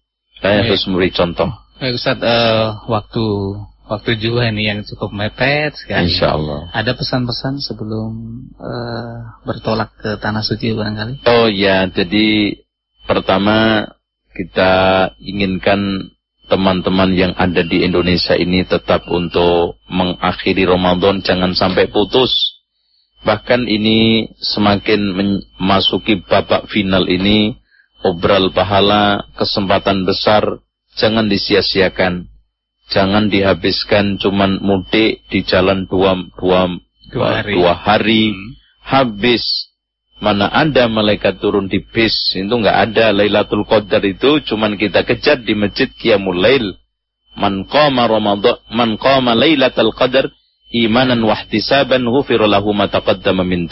Saya harus memberi contoh. Baik Ustaz uh, waktu waktu juga ini yang cukup mepet sekali. Insya Allah ada pesan-pesan sebelum uh, bertolak ke tanah suci barangkali? Oh ya jadi pertama kita inginkan teman-teman yang ada di Indonesia ini tetap untuk mengakhiri Ramadan jangan sampai putus Bahkan ini semakin memasuki babak final ini, obral pahala, kesempatan besar, jangan disia-siakan. Jangan dihabiskan cuman mudik di jalan dua, dua, dua hari, dua hari hmm. habis. Mana ada malaikat turun di bis, itu nggak ada Lailatul Qadar itu, cuman kita kejar di masjid Qiyamul Lail. Man qama Ramadan, man qama Lailatul Qadar, imanan wahtisaban ghufira lahu ma taqaddama min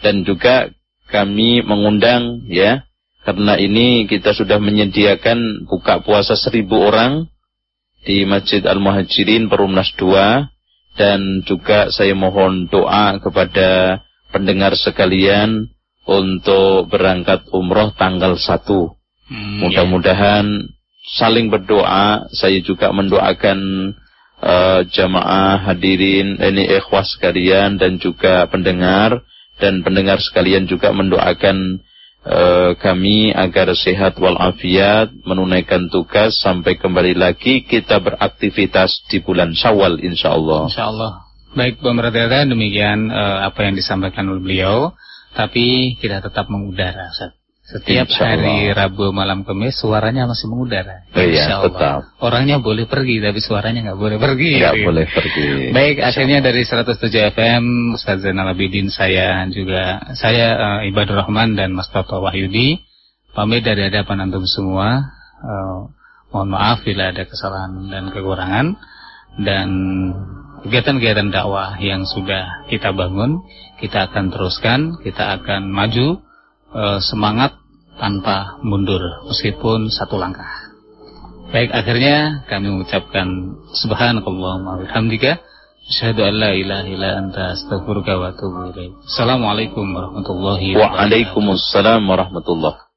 dan juga kami mengundang ya karena ini kita sudah menyediakan buka puasa seribu orang di Masjid Al-Muhajirin Perumnas 2 dan juga saya mohon doa kepada pendengar sekalian untuk berangkat umroh tanggal 1. Hmm, Mudah-mudahan ya. saling berdoa, saya juga mendoakan uh, jamaah hadirin ini ikhwas sekalian dan juga pendengar dan pendengar sekalian juga mendoakan uh, kami agar sehat walafiat menunaikan tugas sampai kembali lagi kita beraktivitas di bulan Syawal insyaallah. Insyaallah. Baik pemerintah demikian uh, apa yang disampaikan oleh beliau tapi kita tetap mengudara Ustaz. Setiap hari Rabu malam Kamis suaranya masih mengudara. Oh, iya, tetap. Orangnya boleh pergi tapi suaranya nggak boleh pergi. Nggak ya. boleh pergi. Baik, akhirnya dari 107 FM Ustaz Zainal Abidin saya juga saya uh, Ibadur Rahman dan Mas Toto Wahyudi pamit dari hadapan antum semua. Uh, mohon maaf bila ada kesalahan dan kekurangan dan kegiatan-kegiatan dakwah yang sudah kita bangun kita akan teruskan, kita akan maju uh, semangat tanpa mundur meskipun satu langkah. Baik akhirnya kami mengucapkan subhanakallahumma bihamdika asyhadu an la ilaha illa anta astaghfiruka wa atubu ilaik. Assalamualaikum warahmatullahi wabarakatuh. Waalaikumsalam warahmatullahi